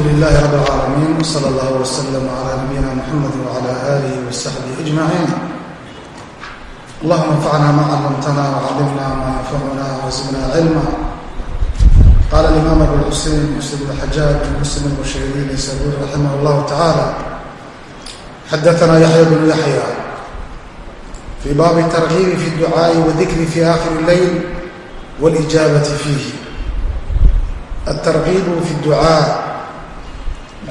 alxamdu lilahi rab اlcaalamiin wsala allah wslm cla nabiyina mxamedi wcla alih wsaxbih ajmaciin allahuma anfacna ma callamtana wcallimna ma yanfacuna wzidna cilma qala alimaam abu lxusein muslim bn xajaaj muslim albusheeriin saburi raximah llahu tacaala xadaana yaxya bnu yaxya fii baabi targiibi fi اducaaءi wadikri fi akhiri اleyl wاlijaabati fiih altarkiibu fi ducaa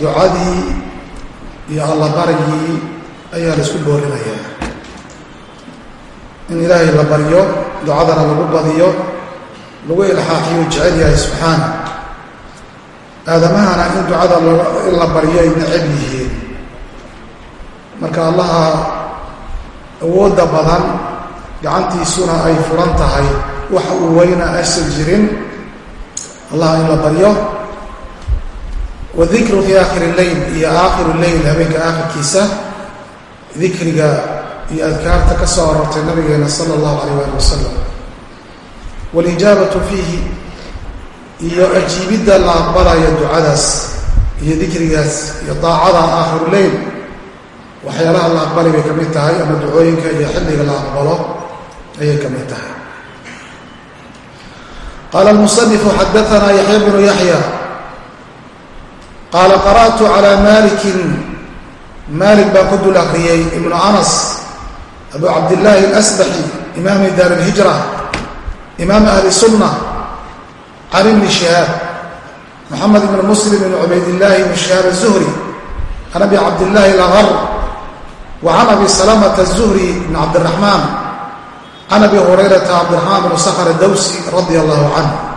ducadii iyo allabarigii ayaa la isku boorinayaa. In ilaahay la baryo ducadana lagu badiyo lagu ilxaaqiyo jecel yahay subxaana aadamahana in ducada in la baryo ay necab yihiin. Marka allaha awoodda badan gacantiisuna ay furan tahay wax uu weyna aysan jirin allah in la baryo wadikru fii aakhiri leyl iyo aakhiru leyl habeenka aakhirkiisa. Dikriga iyo adkaarta ka soo aroortay nabigeena sala allahu alayh ali wasalam walijaabatu fiihi iyo ajiibidda la aqbalaya ducadaas iyo dikrigaas iyo daacada aakhiru leyl waxyaalaha la aqbali bay ka mid tahay ama ducooyinka iyo xilliga la aqbalo ayay ka mid tahay. Qaala almusanifu xadaanaa yaxya bnu yaxya qaala qara'tu calaa malikin. Malik baan ku dul akriyey ibnu anas abu cabdillaahi alasbaxi imaami daar ilhijra imaam ahli sunna can ibni shihaab moxamed ibn muslim ibn cubaydillaahi ibn shihaab azuhri can abi cabdillaahi algar wa can abi salamata azuhri ibn cabdiraxmaan can abi hurayrata cabdiraxmaan bn sakhr dawsi radi allahu canh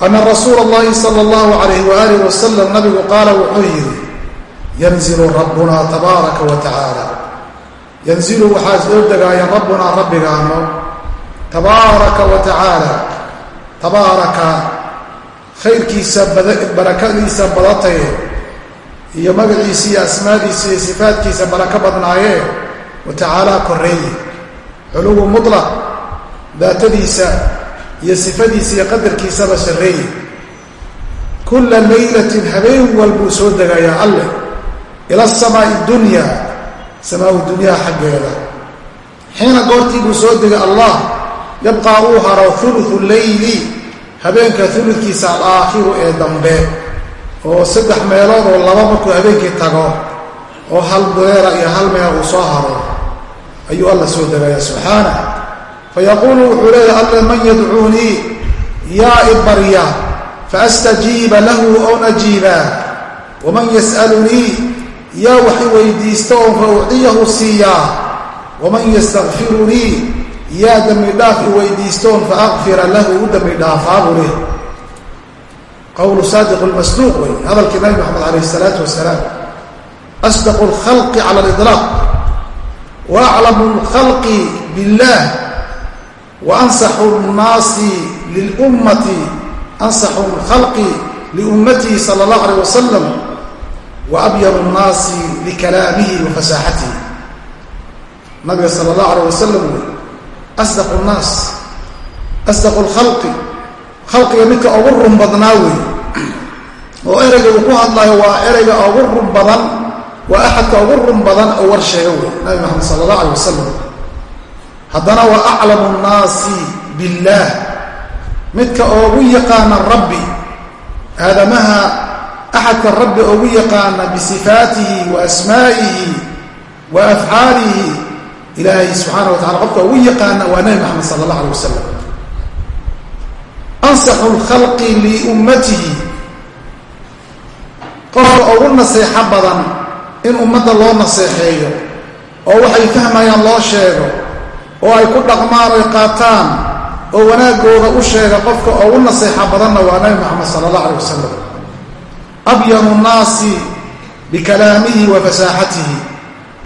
ana rasuula اllahi sala اllahu alayh waalih wasalam nabigu qaala wuxuu yidhi yanzilu rabbuna tabaaraka wa tacaala yanzilu waxaa soo degaaya rabbunaa rabbigaano tabaaraka wa tacaala tabaaraka khayrkiisa barakadiisa badataye iyo magaciisa iyo asmaadiisa iyo sifaadkiisa barako badnaaye wa tacaalaa koreeye culuwu mutlaq daatadiisa iyo sifadiisa iyo qadarkiisaba sarreeye kulla laylatin habeen walbuu soo degayaa alleh ila asamaa'i dunya samaau dunyaa xaggeeda. Xiina goortii buu soo degay allah yabqaa uu haro uluثu leyli habeenka uludkiisa alaakhiru ee dambe oo saddex meelood oo laba markuu habeenkii tago oo hal beera iyo hal meel uu soo haro ayuu alla soo degaya subxaana fayaquulu wuxuu leeyahy alle man yadcuunii yaa i barya faastajiiba lahu own ajiibaa waman yas'alunii yaa wax i weydiista oon fa ucdiyahu siiyaa waman yastakfirunii yaa dembi dhaaf i oon fa akfira lahu u dembi dhaafaabu leh qowlu saadiq lmasduuq wey hadalkii nabi maxamed calayh isalaatu wasalaam asdaqu lkhalqi cala aliطlaaq waaclamu lkhalqi billah wa ansaxu nnaasi lilummati ansaxu lkhalqi liummatihi sala allahu alayh wasalam wa abyanu nnaasi likalaamihi wa fasaaxatihi nabiga sala allahu alayh wasalam wey asdaqu nnaas asdaqu lkhalqi khalqiga midka ugu run badnaa wey oo ereyga uu ku hadlayo waa ereyga ugu run badan waa axadka ugu run badan oo war sheega wey nabi maxamed sala allah alay wasalam haddana wa aclamu nnaasi billaah midka oogu yaqaana rabbi aadamaha axadka rabbi oogu yaqaana bisifaatihi wa asmaa'ihi wa afcaalihi ilaahay subxaana wa tacala qofka ugu yaqaana waa nabi maxamed sala allah alay wasalam ansaxu lkhalqi liummatihi qofka ugu naseexo badan in ummadda loo naseexeeyo oo waxay fahmayaan loo sheego oo ay ku dhaqmaan oy qaataan oo wanaaggooda u sheega qofka ugu naseexa badanna waa nabi moxamed sala allah alay wasalam abyanu nnaasi bikalaamihi wa fasaaxatihi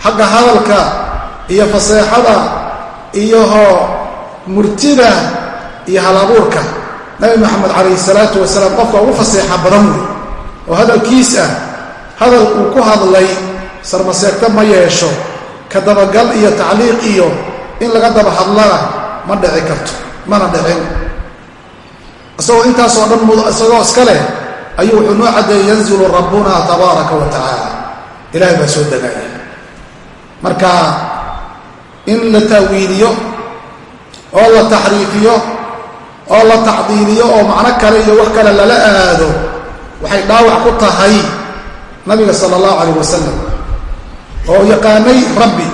xagga hadalka iyo faseexada iyo murtida iyo halabuurka nabi moxamed calayhi salaatu wasalaam qofka ugu faseexa badan wey. Oo hadalkiis ah hadal uu ku hadlay sarmaseegto ma yeesho ka dabagal iyo tacliiq iyo in laga daba hadlana ma dhici karto mana dhicin. Isagoo intaasoo dhan isagoo iska leh ayuu wuxuu noo caddeeyey yanzilu rabbuna tabaaraka wa tacaala. Ilahay baa soo degaya. Marka in la taawiiliyo oo la taxriifiyo oo la tacdiiliyo oo macno kale iyo wax kale lala aado waxay dhaawac ku tahay nabiga sala allahu calayh wasalam oo yaqaanay rabbi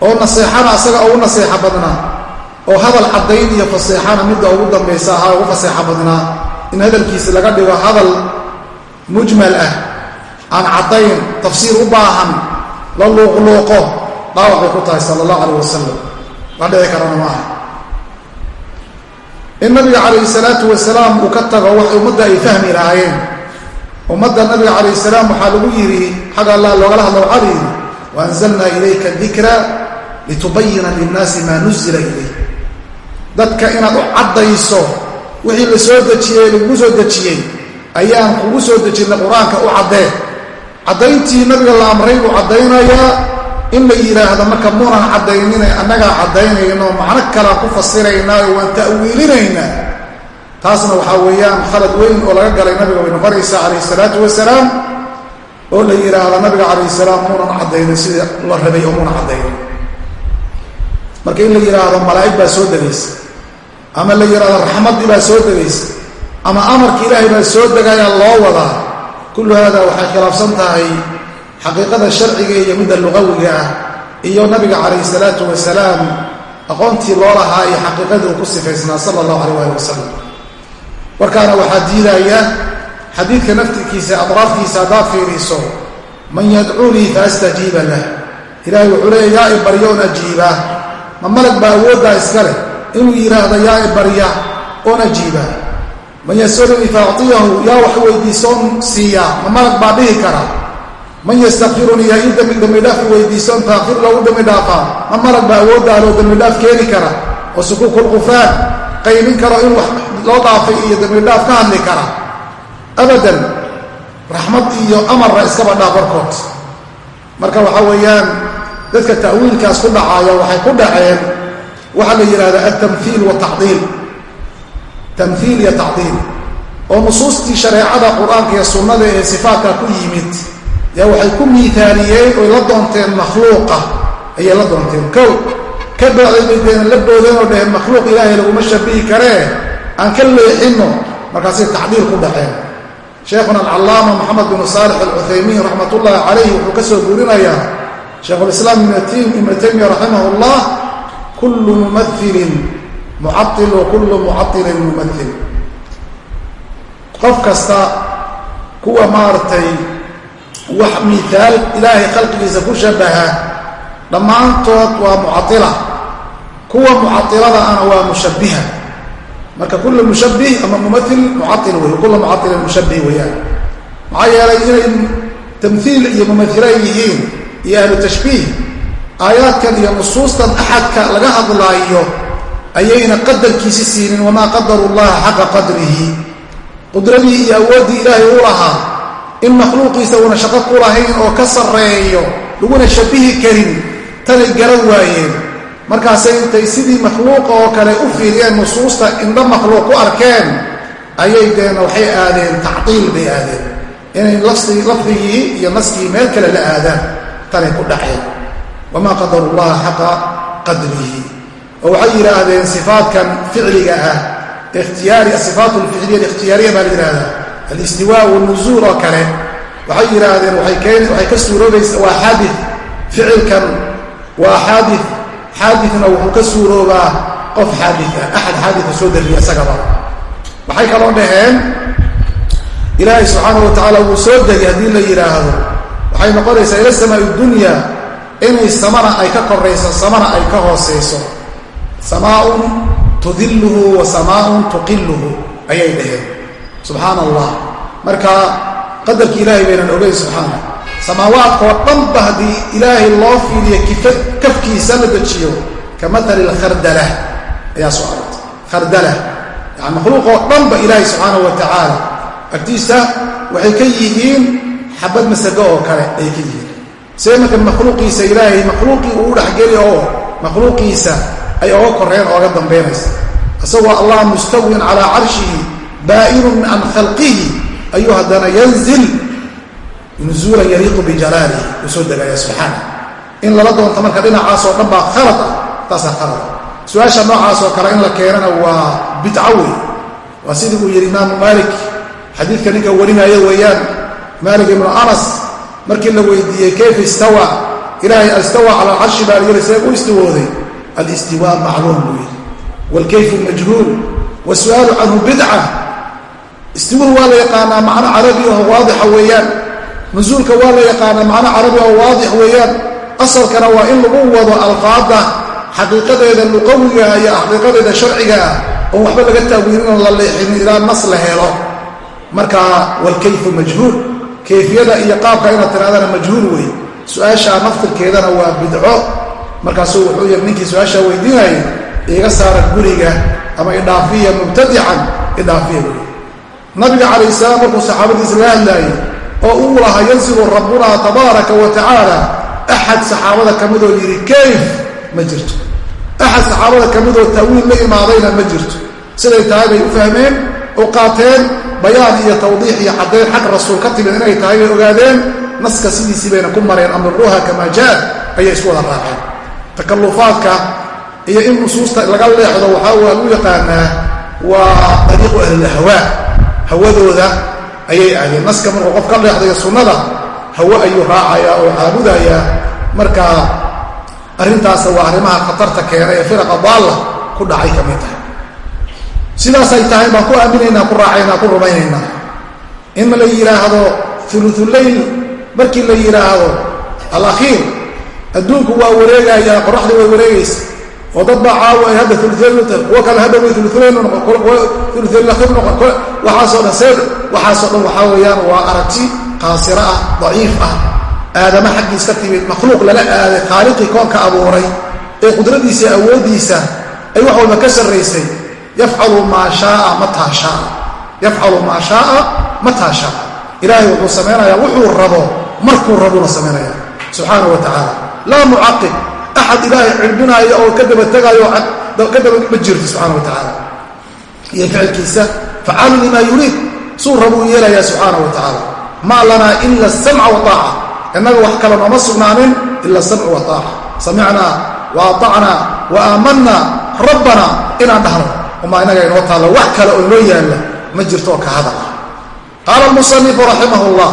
oo naseexana asaga ugu naseexo badnaa oo hadal caddayn iyo faseexana midda ugu dambaysa ahaa ugu faseexo badnaa. In hadalkiisi laga dhigo hadal mujmal ah aan caddayn tafsiir u baahan la luuqluuqo dhaawac bay ku tahay sala allahu calayh wasalam wax dhici karana maaha. In nabiga calayhi salaatu wasalaam uu ka tago wax ummadda ay fahmi lahaayeen. Ummadda nabiga calayh salaam waxaa lagu yidhi xag allah loogala hadlo waxaa la yidhi waanzalna ilayka dikra litubayina linnaasi maa nuzila ilayk dadka inaad u caddayso wixii la soo dejiyey lagugu soo dejiyey ayaan kugu soo dejinay qur'aanka u caddee. Caddayntii nabiga la amray buu caddaynayaa in la yidhaahdo marka muunan caddaynine annagaa caddaynayno macno kalaan ku fasiraynaayo waan ta'wiilinaynaa. Taasna waxaa weeyaan khalad weyn oo laga galay nabiga way noqonaysaa calayhi salaatu wasalaam oo la yidhaahdo nabiga calayhi salaam muunan caddaynin sidii la rabay oo muunan caddaynin marka in la yidhaahdo malaa'ig baa soo degaysa ama la yidhaahdo raxmaddii baa soo degaysa ama amarka ilaahay baa soo degayaa loo wadaa kullu haada waxay khilaafsan tahay xaqiiqada sharciga iyo midda luqawiga ah iyo nabiga calayhi salaatu wasalaam aqoontii loo lahaa iyo xaqiiqadii uu ku sifaysnaa sala allahu alayh ali wasalam warkaana waxaa diidaya xadiidka naftirkiisa adraaftiisa haddaad fiiriiso man yadcuunii fa astajiiba lah ilaahay wuxuu leeya yaa i barya oon ajiibaa ma malag baa awooddaa iska leh inuu yidhaahdo yaa i barya oon ajiibaa man yasalunii fa actiyahu yaa wax weydiisoon siiyaa ma malag baa dhihi kara. Man ystakfirunii yaa ii dembidhaaf weydiisoon faakfir loogu dembidhaafaa ma malag baa awoodaaloo dembidhaaf keeni kara. Oo sukuukulqufraan qaybin karo in wax loo dhaafay iyo dembidhaaf ka hadli kara. Abadan raxmad iyo amarna iskaba dhaaf warkood marka waxaa weeyaan dadka ta'wiilkaas ku dhacaaya waxay ku dhaceen waxaa la yidhahdaa altamhiil watacdiil tamhiil iyo tacdiil oo nusuustii shareecada qur'aanka iyo sunnada ee sifaatka ku yimid yaa waxay ku miithaaliyeen oy la doonteen makhluuqa. Ayay la doonteen kow ka deena la boodeen oo dhaheen makhluuq ilaahay laguma shabihi karee? Aan ka leexinno. Markaasay tacdiil ku dhaceen. Sheekhuna alcallaama moxamed binu saalix alcuthaymiin raxmat ullaahi calayhi wuxuu ka soo guurinayaa sheikhulislaam ibnu taymiya raximah llah kullu mumailin mucail wa kullu mucailin mumail qof kasta kuwa maaragtay wax miaal ilaahay khalqigiisa ku shabaha dhammaantood waa mucaila kuwa mucailada ana waa mushabbiha. Marka kullu mushabbih ama mumail mucail wey kullu mucailin mushabbih weeyaan maxaa yeelay inay tamhiil iyo ahlu tashbiih aayaadkan iyo nusuustan axadka laga hadlaayo ayayna qadarkiisi siinin wamaa qadaru llaha xaqa qadrihi. Qudradii iyo awooddii ilaahay u lahaa in makhluuqiisa uuna shaqo ku lahayn oo ka sarreeyo laguna shabihi karin tanay garan waayeen. Markaasay intay sidii makhluuqa oo kale u fiiriyeen nusuusta indho makhluuq ku arkeen ayay deena waxay aadeen tactiil bay aadeen. Inay lafdigii iyo naskii meel kale la aadaan tanay ku dhaceen wamaa qadaru llaha xaqa qadrihi. Oo waxay yidhaahdeen sifaatkan ficliga ah ikhtiyaari asifaat alficliya alikhtiyaariya baa la yidhahdaa alistiwaa wanuzuul oo kale. Waxay yidhaahdeen waxay ka suuroobaysa waa xaadi ficilkan waa xaadi xaadina wuxuu ka suuroobaa qof xaadi ah. Axad xaadika soo dariya isagaba waxay kaloo dhaheen ilaahay subxaana wa tacaala wuu soo degay haddii la yidhaahdo waxay noqonaysaa ila samaa dunya inay samana ay ka korayso samana ay ka hoosayso samaaun tudilluhu wa samaaun tuqilluhu ayay dhaheen. Subxaana allah marka qadarki ilaahay baynan ogeyn subxaana samaawaadkoo dhanba haddii ilaahay loo fiiriyo kifa kafkiisa la dejiyo ka maali lkhardala ayaa soo aragtay. Khardala. Yani makhluuqoo dhanba ilaahay subxaana wa tacaala agtiisa waxay ka yihiin xabad masago oo kale ayay ka yihiin see marka makhluuqiisa ilaahay makhluuqii uu dhexgeli oo makhluuqiisa ay oga koreen ooga dambaynaysa. Isagoo allah mustawin calaa carshihi baa'inun can khalqihi ayuu haddana yanzil nuzuulan yaliiqu bijalaalih uu soo degaya subxaana in lala doonto marka dhinacaasoo dhan baa khalad ah taasaa khalad ah. Su'aasha noocaasoo kale in la keenana waa bidco wey waa sidii uu yidhi imaamu maalik xadiidka ninka warinaya weeyaan maalik ibnu anas markii la weydiiyey kayfa istawa? Ilaahay istawa cala alcarshi baa yiri see u istiwooday alistiwaa macluum buu yidhi. Waalkayfu majhuul. Wasu'aalu canhu bidca. Istiwuhu waa la yaqaanaa macno carabi oo waadixa weeyaan. Nusuulka waa la yaqaanaa macno carabi oo waadix weeyaan. Asalkana waa in lagu wado alfaada xaqiiqadeeda luqawiga iyo xaqiiqadeeda sharciga ah oon waxba laga taawiilin la leexin ilaa nas la helo. Marka waalkayfu majhuul kayfiyada iyo qaabka inaad tirahdana majhuul wey su'aashaa naftirkeedana waa bidco. Markaasuu wuxuu yiri ninkii su'aashaa weydiinayay iga saara guriga ama idhaafiya mubtadican idhaafiya wey nabiga calayh salaam markuu saxaabadiisa la hadlaayey oo uu lahaa yansilu rabbuna tabaaraka wa tacaala axad saxaabada ka midoo yidhi kayf ma jirto. Axad saxaabada ka midoo ta'wiil la imaadayna ma jirto. Siday tahay bay u fahmeen oo qaateen bayaan iyo tawdiix iyo caddayn xag rasuul ka timid inay tahay bay ogaadeen naska sidiisii bayna ku mareen amruha kamaa jaad ayay isku wada raaceen. Takallufaadka iyo in nusuusta laga leexdo waxaa lagu yaqaanaa waa dariiqu ahlilahwaa hawadooda ayay aadeen. Naska markuu qof ka leexdayo sunnada hawo ayuu raacayaa oo caabudayaa. Marka arrintaasa waa arrimaha khatarta keena ee firaqa daalla ku dhacay ka mid tahay sidaasay tahay baan ku aaminaynaa ku raacaynaa ku rumaynaynaa. In la yidhaahdo uluuleyl markii la yidhaahdo alakhiir adduunku waa wareegayaa qoraxda way wareegaysa. oo dad baa caawa ay hadda kuwo kale hadda way ululayl ululaylakhir noqon waxaasoo dhan see waxaasoo dhan waxaa weeyaan waa aragti qaasiro ah daciif ah. Aadama xaggiis ka timid makhluuq lala aaday khaaliqii koonka abuuray ee qudradiisa awooddiisa ay wax walba ka sarraysay yafcalu maa shaaa mataa shaaa yafcalu maa shaaa mataa shaaa ilaahay wuxuu samaynayaa wuxuu rabo markuu rabuna samaynaya subxaanau wa tacaala laa mucaqib axad ilaahay cirbinaayo oo ka daba tegaayo ka daba ma jirto subxana wa tacaala iyo ficilkiisa facaalu limaa yuriid suu rabuu yeelayaa subxaana wa tacaala maa lanaa ila asamca waaaca innaga wax kale nooma sugnaanin ila samcu waaaca samicnaa wa aacnaa wa rabbana inaan dhahno umaa inaga inoo taalla wax kale oo inoo yaalla ma jirto oo ka hadal. Ah qaala almusanifu raximah llah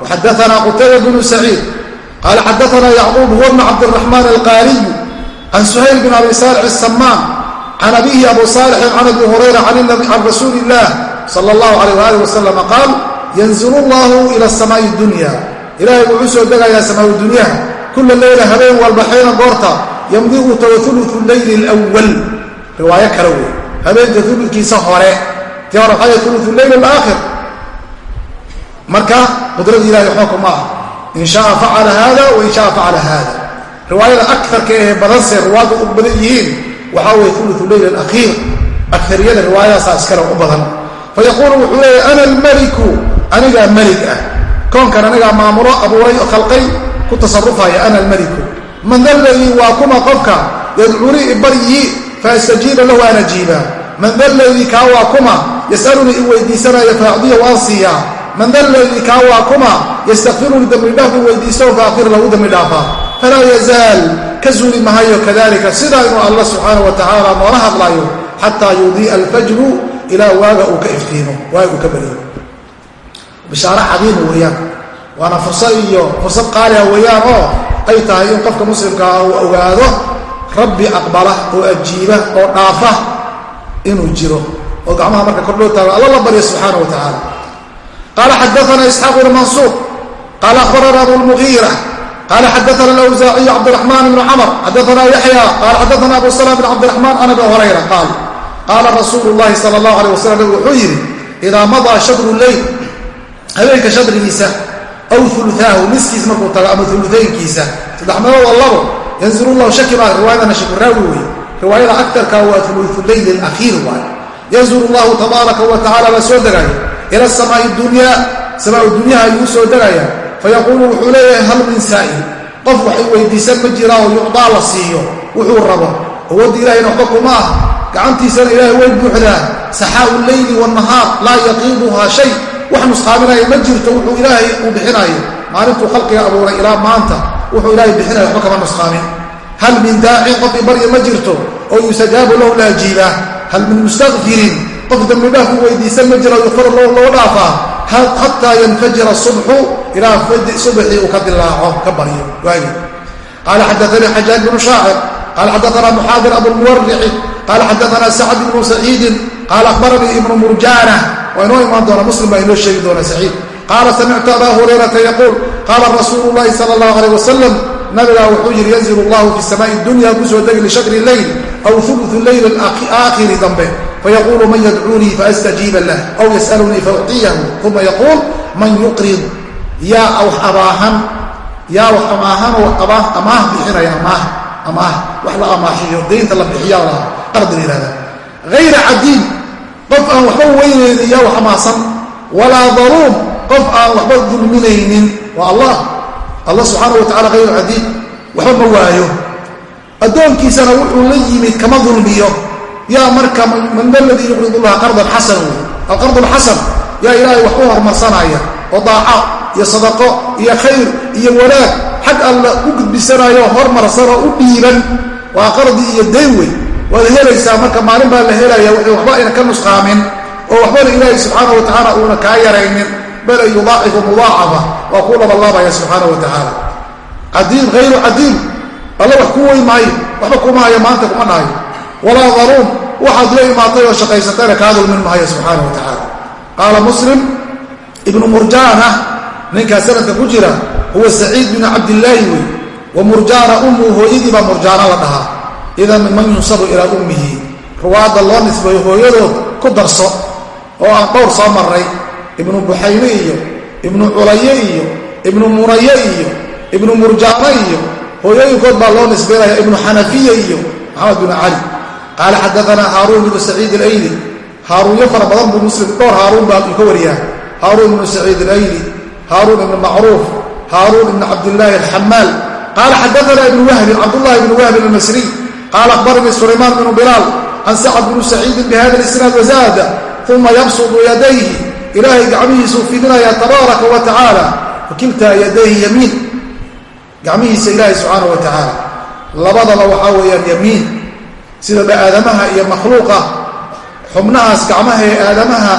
waxadaanaa qutayba bnu saciid qaala xadaanaa yacquub huwa bnu cabdiraxmaan alqaaliyu can suhayl bin abi saalix asamaan can abihi abu saalixin can abi hurayra can rasuuli illah sala allahu alayh waalih wasalama qaal yanzilu llahu ila samaai dunya. Ilaahay wuxuu soo degayaa samaau dunyaha kula leyla habeen walba xiina goorta yamdi uu tago ulutu leyli lwal riwaayo kale wey habeenka uludkiisa hore tii hore waxay ulutu leyl alaakhir. Marka qudradii ilahay waxba kuma in shaa facala hada wa in shaa facala hada riwaayada akarka ee badanse riwaayadu u badan yihiin waxaa weye ulutu leyl alakhiir. Akariyada riwaayadaasaa iskale u badan. Fayaquulu wuxuu leeya ana almeliku anigaa melig ah. Koonkan anigaa maamulo abuuray oo khalqay ku tasarufaya ana almeliku man daladii waa kuma qofka yadcuunii ibaryi faastajiiba lahu an ajiiba man daladii kaa waa kuma yasalunii i weydiisanaya faacdiya waan siiyaa man daladii kaa waa kuma yastakfirunii dembidhaaf i weydiisto faakfir lahu dembi dhaafa falaa yazaal ka zuuli mahayo kadalika sidaa inuu alla subxaana wa tacaala noola hadlaayo xataa yudii'a alfajru ilaa waaga uu ka iftiino waaga uu ka beriyo bishaaro cadiima weeyaan. Waana fursad iyo fursad qaaliha weeyaan oo ay tahay in qofka muslimkaa uu ogaado rabbi aqbala oo ajiiba oo dhaafa inuu jiro oo gacmaha marka kordhoo taago alla la barya subxaana wa tacaala qaala xadaana isxaaq bn mansuur qaala akhbarana abu lmugiira qaala xadaana alawsaaciyu cabdiraxmaan ibnu camr xadaana yaxya qaala xadaana abu salam bn cabdiraxmaan can abi hurayra qaal qaala rasuulu llahi sala allahu alay wasalam nabigu wuxuu yidhi idaa madaa shadru leyl habeenka shadrigiisa aw ulaahu niskiis markuu tago ama uluaynkiisa saddex meelood oo labo yanzil llahu shaki baa riwaayadana shakuraawi wey riwaayada aktarka waa uluuleyl alakhiir waay. Yanzil llahu tabaaraka wa baa soo degaya ila samaai dunyaa samaau dunyaha ayuu soo degaya fayaquulu wuxuu leeyahay hal min saa'il? Qof wax i weydiisan ma jiraa oo yucdaa la siiyo wuxuu rabo. Awoodda ilahayna waxba kuma ah gacantiisana ilaahay way buuxdaa. Saxaau leyli wanahaar laa yaqiiduhaa shay. Wax nusqaaminaya ma jirto wuxuu ilaahay uu bixinayo maalintuu khalqiga abuuray ilaa maanta wuxuu ilaahay bixinaya waxba kama nusqaamin hal min daacin qof ibarya ma jirto oo yustajaabu lahu la ajiibaa hal min mustakfirin qof dambidhaaf u weydiisan ma jiro yufar loo dhaafaa xataa yanfajira subxu ilaa subxii uu ka dilaaco ka baryo waagi qaala xadaanii xajaaj bnu shaacir qaala xadaana muxaadir abulmuwarici qaala xadaana sacd ibnu saciidin qaala akhbaranii ibnu murjaana waa inoo imaan doona muslim baa inoo sheegi doona saciid qaala samictu abaa hurayrata yaquul qaala rasuulu llahi sala allahu aleyh wasalam nabigaa wuxuu yidhi yanzilu allahu fi samaai dunya ku soo degi lishakri leyl aw ulu leyl aakhiri dambe. Fayaquulu man yadcuunii faastajiiba lah aw yasalunii fauciyahu uma yaquul man yuqrid? Yaa wax abaahan yaa wax amaahanoo amaah bixinaya amaah wax la amaaxiyo daynta la bixiya la qardi la yihahda hayra cadiin qof aan waxba weynaynin yaa wax amaahsan walaa daluum qof aan waxba dulminaynin waa allah allah subxaana wa tacala hayru cadiin waxba ma waayo. Addoonkiisana wuxuu la yimid kama dulmiyo. Yaa marka man da ladii yuqridu llaha qardan xasan wey alqard alxasan yaa ilaahay wax u hormarsanaya oo daaco iyo sadaqo iyo khayr iyo wanaag xag alla u gudbisanaayo hormarsanoo u dhiiban waa qardi iyo dayn wey waad helaysaa marka maalin baa la helaya waxba ayna ka nusqaamin oo waxbana ilaahay subxaana wa tacaala uuna kaa yaraynin bal yudaacifu mudaacafa waa kuu labalaabaya subxaana wa tacaala cadiim hayru cadiim alla wax ku weyn maayo waxba kuma hayo maanta kuma dhahayo walaa daluum waxaad la imaatay oo shaqaysatayna kaa dulmin maayo subxaana wa tacaala qaala muslim ibnu murjaana ninkaa sanadka ku jira huwa saciid binu cabdillaahi wey wa murjaana ummu hooyadii baa murjaana la dhahaa. Idan minman yunsabu ilaa ummihi. Ruwaadda loo nisbeeyo hooyadood ku darso oo aan dhowr soo maray ibnu buxayne iyo ibnu culaye iyo ibnu munaye iyo ibnu murjaana iyo hooyooyinkood baa loo nisbeynaya ibnu xanafiya iyo maxamed binu cali qaala xadaanaa haaruun ibnu saciid alayli. Haaruunyo fara badan buu muslim dhowr haaruun baa ka wariyaa haaruun ibnu saciid alayli haaruun ibnu macruuf haaruun ibnu cabdillaahi alxamaal qaala xadaanaa ibnu wahbin cabdullahi ibnu wahbin almasriy qaala akhbaranii sulaymaan bnu bilaal can sacad bnu saciidin bihada isnaad wazaada uma yabsudu yadayhi ilaahay gacmihiisuu fidinayaa tabaaraka wa tacaala wakiltaa yadayhi yamiin. Gacmihiisa ilaahay subxaana wa tacaala. Labadaba waxaa weeyaan yamiin. Sida aadamaha iyo makhluuqa. Xubnahaas gacmaha ee aadamaha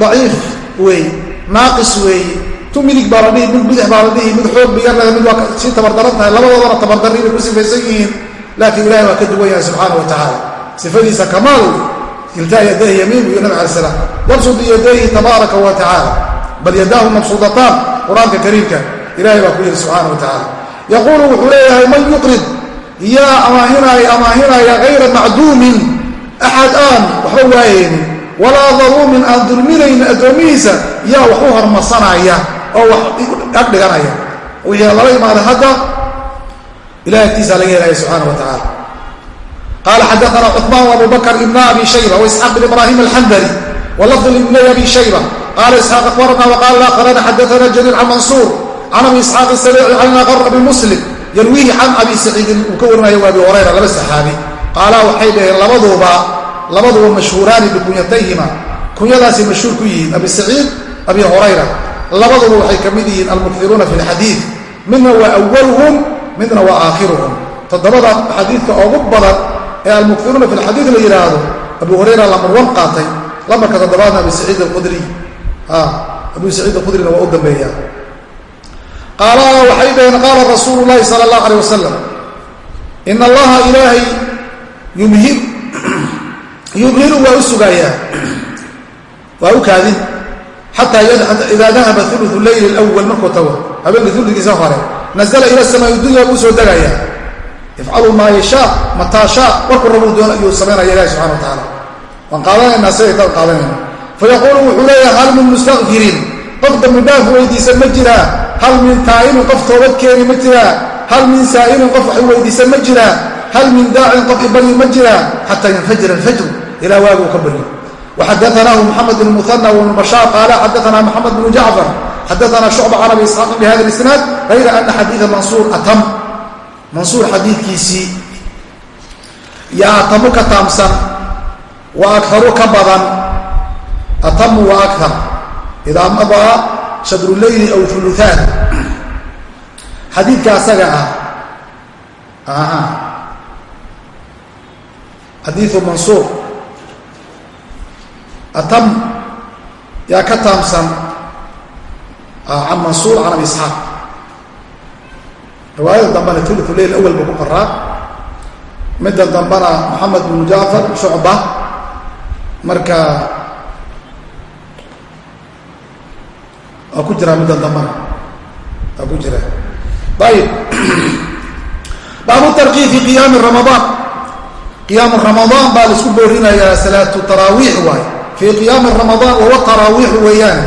daciif weeye naaqis weeye tu midig baa la dhihi mid bidix baa la dhihi mid xoog biyarleh mid waa sii tabardaran tahay labadoodana tabardarri bay ku sifaysan yihiin. Laakiin ilahay waa ka duwan yahay subxaana wa tacaala. Sifadiisa kamaal kiltaa yadayhi yamiin buu nabi alai slam yabsudu yadayhi tabaaraka wa tacaala bal yadaahu mabsuudataan qur'aanka kariimka ilahay baa ku yidhi subxaana wa tacaala yaquulu wuxuu leeyahay man yuqrid yaa amaahinaya amaahinaya hayra macduumin axad aan waxba waayeynin walaa daluumin aan dulminaynin addoomihiisa yaa wax u hormarsanaya oo wax ag dhiganaya wixii lala imaada hadda ilahay xadaana cuثmaan abu bakr ibna abi shayba waisxaaq bn ibrahim alxandali walafd ibnay abi shayba qaala isxaaq akbarana waqaala aakharana xadaana jariir can mansuur can abi isxaaq sabici can aqar abi muslim yarwiihi can abi saciidin uu ka warinayo abi horayra laba saxaabi qaala waxay dhaheen labaduuba labaduba mashhuuraani bikunyatayhima kunyadaasay mashhuur ku yihiin abi saciid abi horayra labaduba waxay ka mid yihiin almukhiruuna fi lxadiid midna waa awaluhum midna waa aakhiruhum toddobada xadiidka ugu badan ee almukhiruuna fi lxadiid la yidhaahdo abu hurayra lamar wan qaatay lamarka toddobaadna abi saciid alqudri abu saciid alqudrina waa u dambeeya. Qaala waxay dhaheen qaala rasuulu llahi sala allahu aleyh wasalam in allaha ilaahay yumhir yumhiru waa u sugaayaa waa u kaadin xataa idaa dahaba ulu leyli lwal markuu tago habeenka uligiisa hore nazla ila samaai dunya buu soo degayaa yafcalu maa yashaa mataa shaa warkuu rabuu doon ayuu samaynaya ilahi subxana wa tacaala waan qaadanaynaa siday dad qaadanayna fayaquulu wuxuu leeyahay hal min mustakfirin qof dambi dhaaf weydiisan ma jiraa hal min taa'ibin qof toobad keeni ma jiraa hal min saa'ilin? Qof wax weydiisan ma jiraa hal min daacin? Qof ibaryi ma jiraa xataa yanfajira alfajru ilaa waagi uu ka baryo. Waxadaanaahu moxamed bn muhana wbn bashaar qaala xadaana moxamed bnu jacfar xadaana shucba can abi isxaaqin bihada isnaad hayra ana xadiida mansuur atam mansuur xadiidkiisii yaa atamu ka taamsan wa akaru ka badan atamu wa akar idaa madaa shadruleyli aw uluaan xadiidka asaga ah xadiiu mansuur. Atam yaa ka taamsan can mansuur can abi isxaaq riwaayada dambena ulu leil awal buu ku qoraa midda dambena moxamed bnu jaafar shucba. Marka waa ku jiraa midda dambena. Waa ku jira. Ayib baabu tarkiib fi qiyaami ramadaan qiyaamu ramadaan baa la isku boorinayaa salaatu taraawiix waay. Fii qiyaami ramadaan wahuwa taraawiixu weeyaan.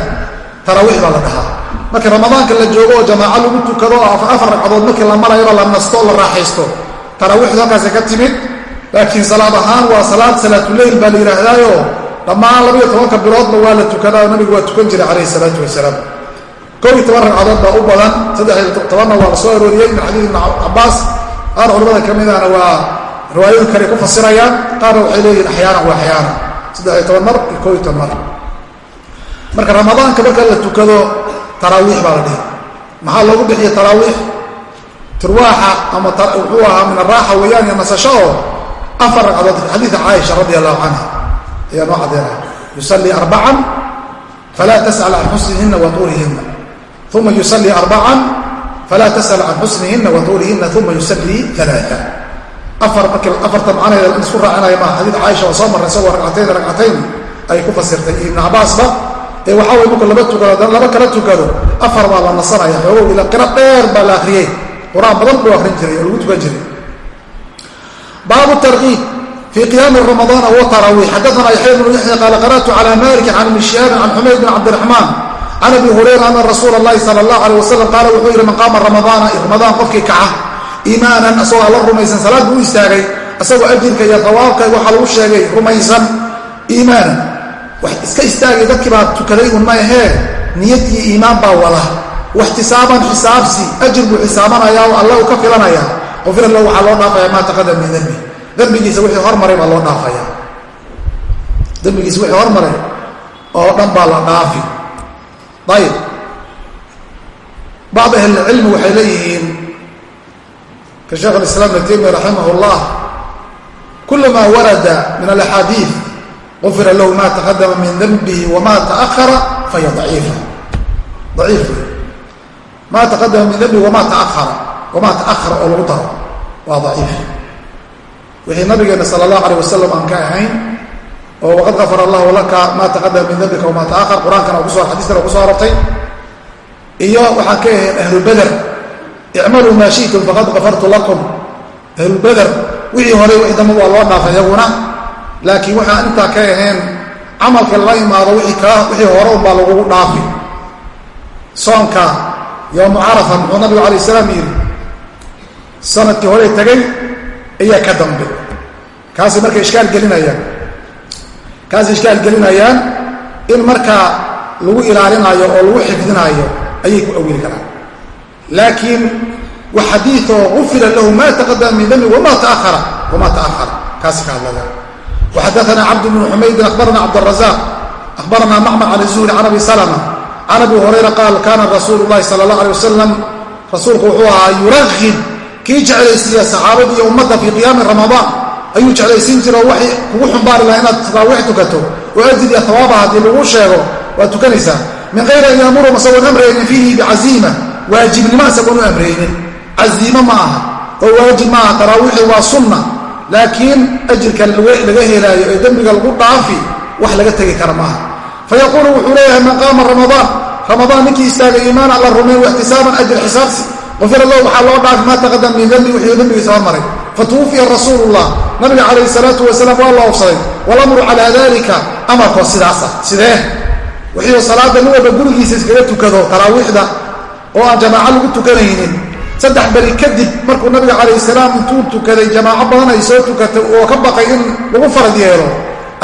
Taraawiix baa la dhahaa marka ramadaanka la joogo oo jamaaco lagu tukado oo afar ragcadood markii la marayaba la nasto la raaxaysto. Taraawiixdu halkaasi ka timid laakiin salaad ahaan waa salaad salaatuleyl baa la yidhaahdaayo. Dhammaan labayo tobanka biloodba waa la tukadaa oo nabigu waa tukan jiray calayhi salaatu wasalaam. Koob iyo toban ragcadood baa u badan saddexiyo tobanna waa la arooriyey min xadiid ibni cabaas qaar culamada ka midana waa riwaayadu kale ku fasirayaan qaarna waxay leeyihiin axyaanan waa axyaanan saddexiyo toban mar iyo koob iyo toban mar. Marka ramadaanka marka la tukado taraawiix baa la dhihi. Maxaa loogu bixiya taraawiix turwaaxa ama wuxuu ahaa min araaxa weeyaan iyo nasasho oo afar ragcadood. Xadiida caaisha radi allahu canha ayaa noo cadeynaya yusallii arbacan falaa tas'al can xusnihina wa tuulihina uma yusallii arbacan falaa tas'al can xusnihina wa tuulihina uma yusallii alaaa afar marki afarta macnaheeda in isku raacinaya maa xadiid caaisha waa soo marray isagoo ragcatayn ragcatayn ay ku fasirtay. Ibn cabaasba ee waxaa way marku laba tukado laba kala tukado afar baa la nasanaya xoogow ila qiro dheer baa la akriyey qur'aan badan buu akrin jiray oo lagu tukan jiray. Baabu tarkiib fii qiyaami ramadaan wa taraawiix xadaana yaxya bnu yaxya qaala qara'tu cala malik can ibni shihaabin can xumayd bn cabdiraxmaan can abi hurayra ana rasuula allahi sala allah alay wasalam qaala wuxuu yidhi man qaama ramadaana ramadaan qofkii kaca iimaanan asagoo alla rumaysan salaad buu u istaagay asagoo ajirka iyo dawaabka waxaa lagu sheegay rumaysan iimaanan wax iska istaagay dadkii baa tukaday un ma ahee. Niyad iyo iimaan baa wada waxtisaaban xisaabsi ajir buu xisaabanayaa oo alla uu ka filanaya. Qufira lahu waxaa loo dhaafaya maa taqadam min dembi dembigiisa wixii hormaray baa loo dhaafaya. Dembigiisa wixii hormaray oo dhan baa la dhaafi. Ayib bacd ahlilcilmi waxay leeyihiin ka sheekh alislaam ibn taymiya raximah llah kulamaa warada min alaxaadiid qufira lahu ma taqadama min denbihi wama taahara faya aciifa aciif ma taqadama min dembihi wama taahara wamaa taahara oo lagu daro waa daciif wixii nabigeena sala allahu aleyh wasalam aan ka ahayn oo waqad gafara allahu laka maa taqadama min dembika wamaa taahar qur'aankana kuso xadiiskana kuso arortay iyo waxaan ka ahayn ahlu beder icmaluu maa shi'tum faqad gafartu lakum ahlu beder wixii horey wixii dambe waa loo dhaafay iyaguna laakiin waxaan intaa ka ahayn camalka la imaado wixii hore unbaa lagugu dhaafi. Soonka yowmu carafa muxuu nabigu alay salaam yidhi sannadkii hore tegay ayaa ka dambe. Kaasi marka ishkaal gelinayaan. Kaasi ishkaal gelinayaan in markaa lagu ilaalinaayo oo lagu xifdinaayo ayay ku awili karaan laakiin wa xadiioo gufira lahu ma taqadama min dambi wama taahara wama taahara kaasi ka hadlaya waxadaana cabd bnu xumaydin akhbarana cabdrazaq akhbarana macmar can zuhri can abi salma can abi hurayra qaal kaana rasuulu llahi sala allah alay wasalam rasuulku wuxuu ahaa yurahib kii jeclaysiiya saxaabadii iyo ummadda fii qiyaami ramadaan ayuu jeclaysiin jira waxay kugu xumbaari laha inaad taraawiix tukato oo ajir iyo hawaaba haddii lagu sheego waad tukanaysaa min hayri an yaamurum isagoon amraynin fiihi bicaziima waajibnimo isagoon u amraynin caziimo ma aha oo waajib ma aha waa sunna laakiin ajirka laga helaayo ee dembiga lagu dhaafi wax laga tegi kara maaha. Fayaquulu wuxuu leeyahay man qaama ramadaan ramadaan ninkii istaagay iimaana alla rumeyn waxtisaaban ajir xisaabsi. Qufira lahu waxaa loo dhaafi maa taqadam min dembi wixii dembigiisa hormaray fatuwufiya rasuulullah. Nabiga calayhi salaatu wasalaam waa la obsaday. Walamru calaa dalika amarkoo sidaas ah. Sidee? Wixii salaada nin walba gurigiisa iskaga tukado taraawiixda oo aan jamaaco lagu tukanaynin saddex beri kadib markuu nabiga calayh salaam intuu tukaday jamaaco badan soo tukatay oo ka baqay in lagu farad yeelo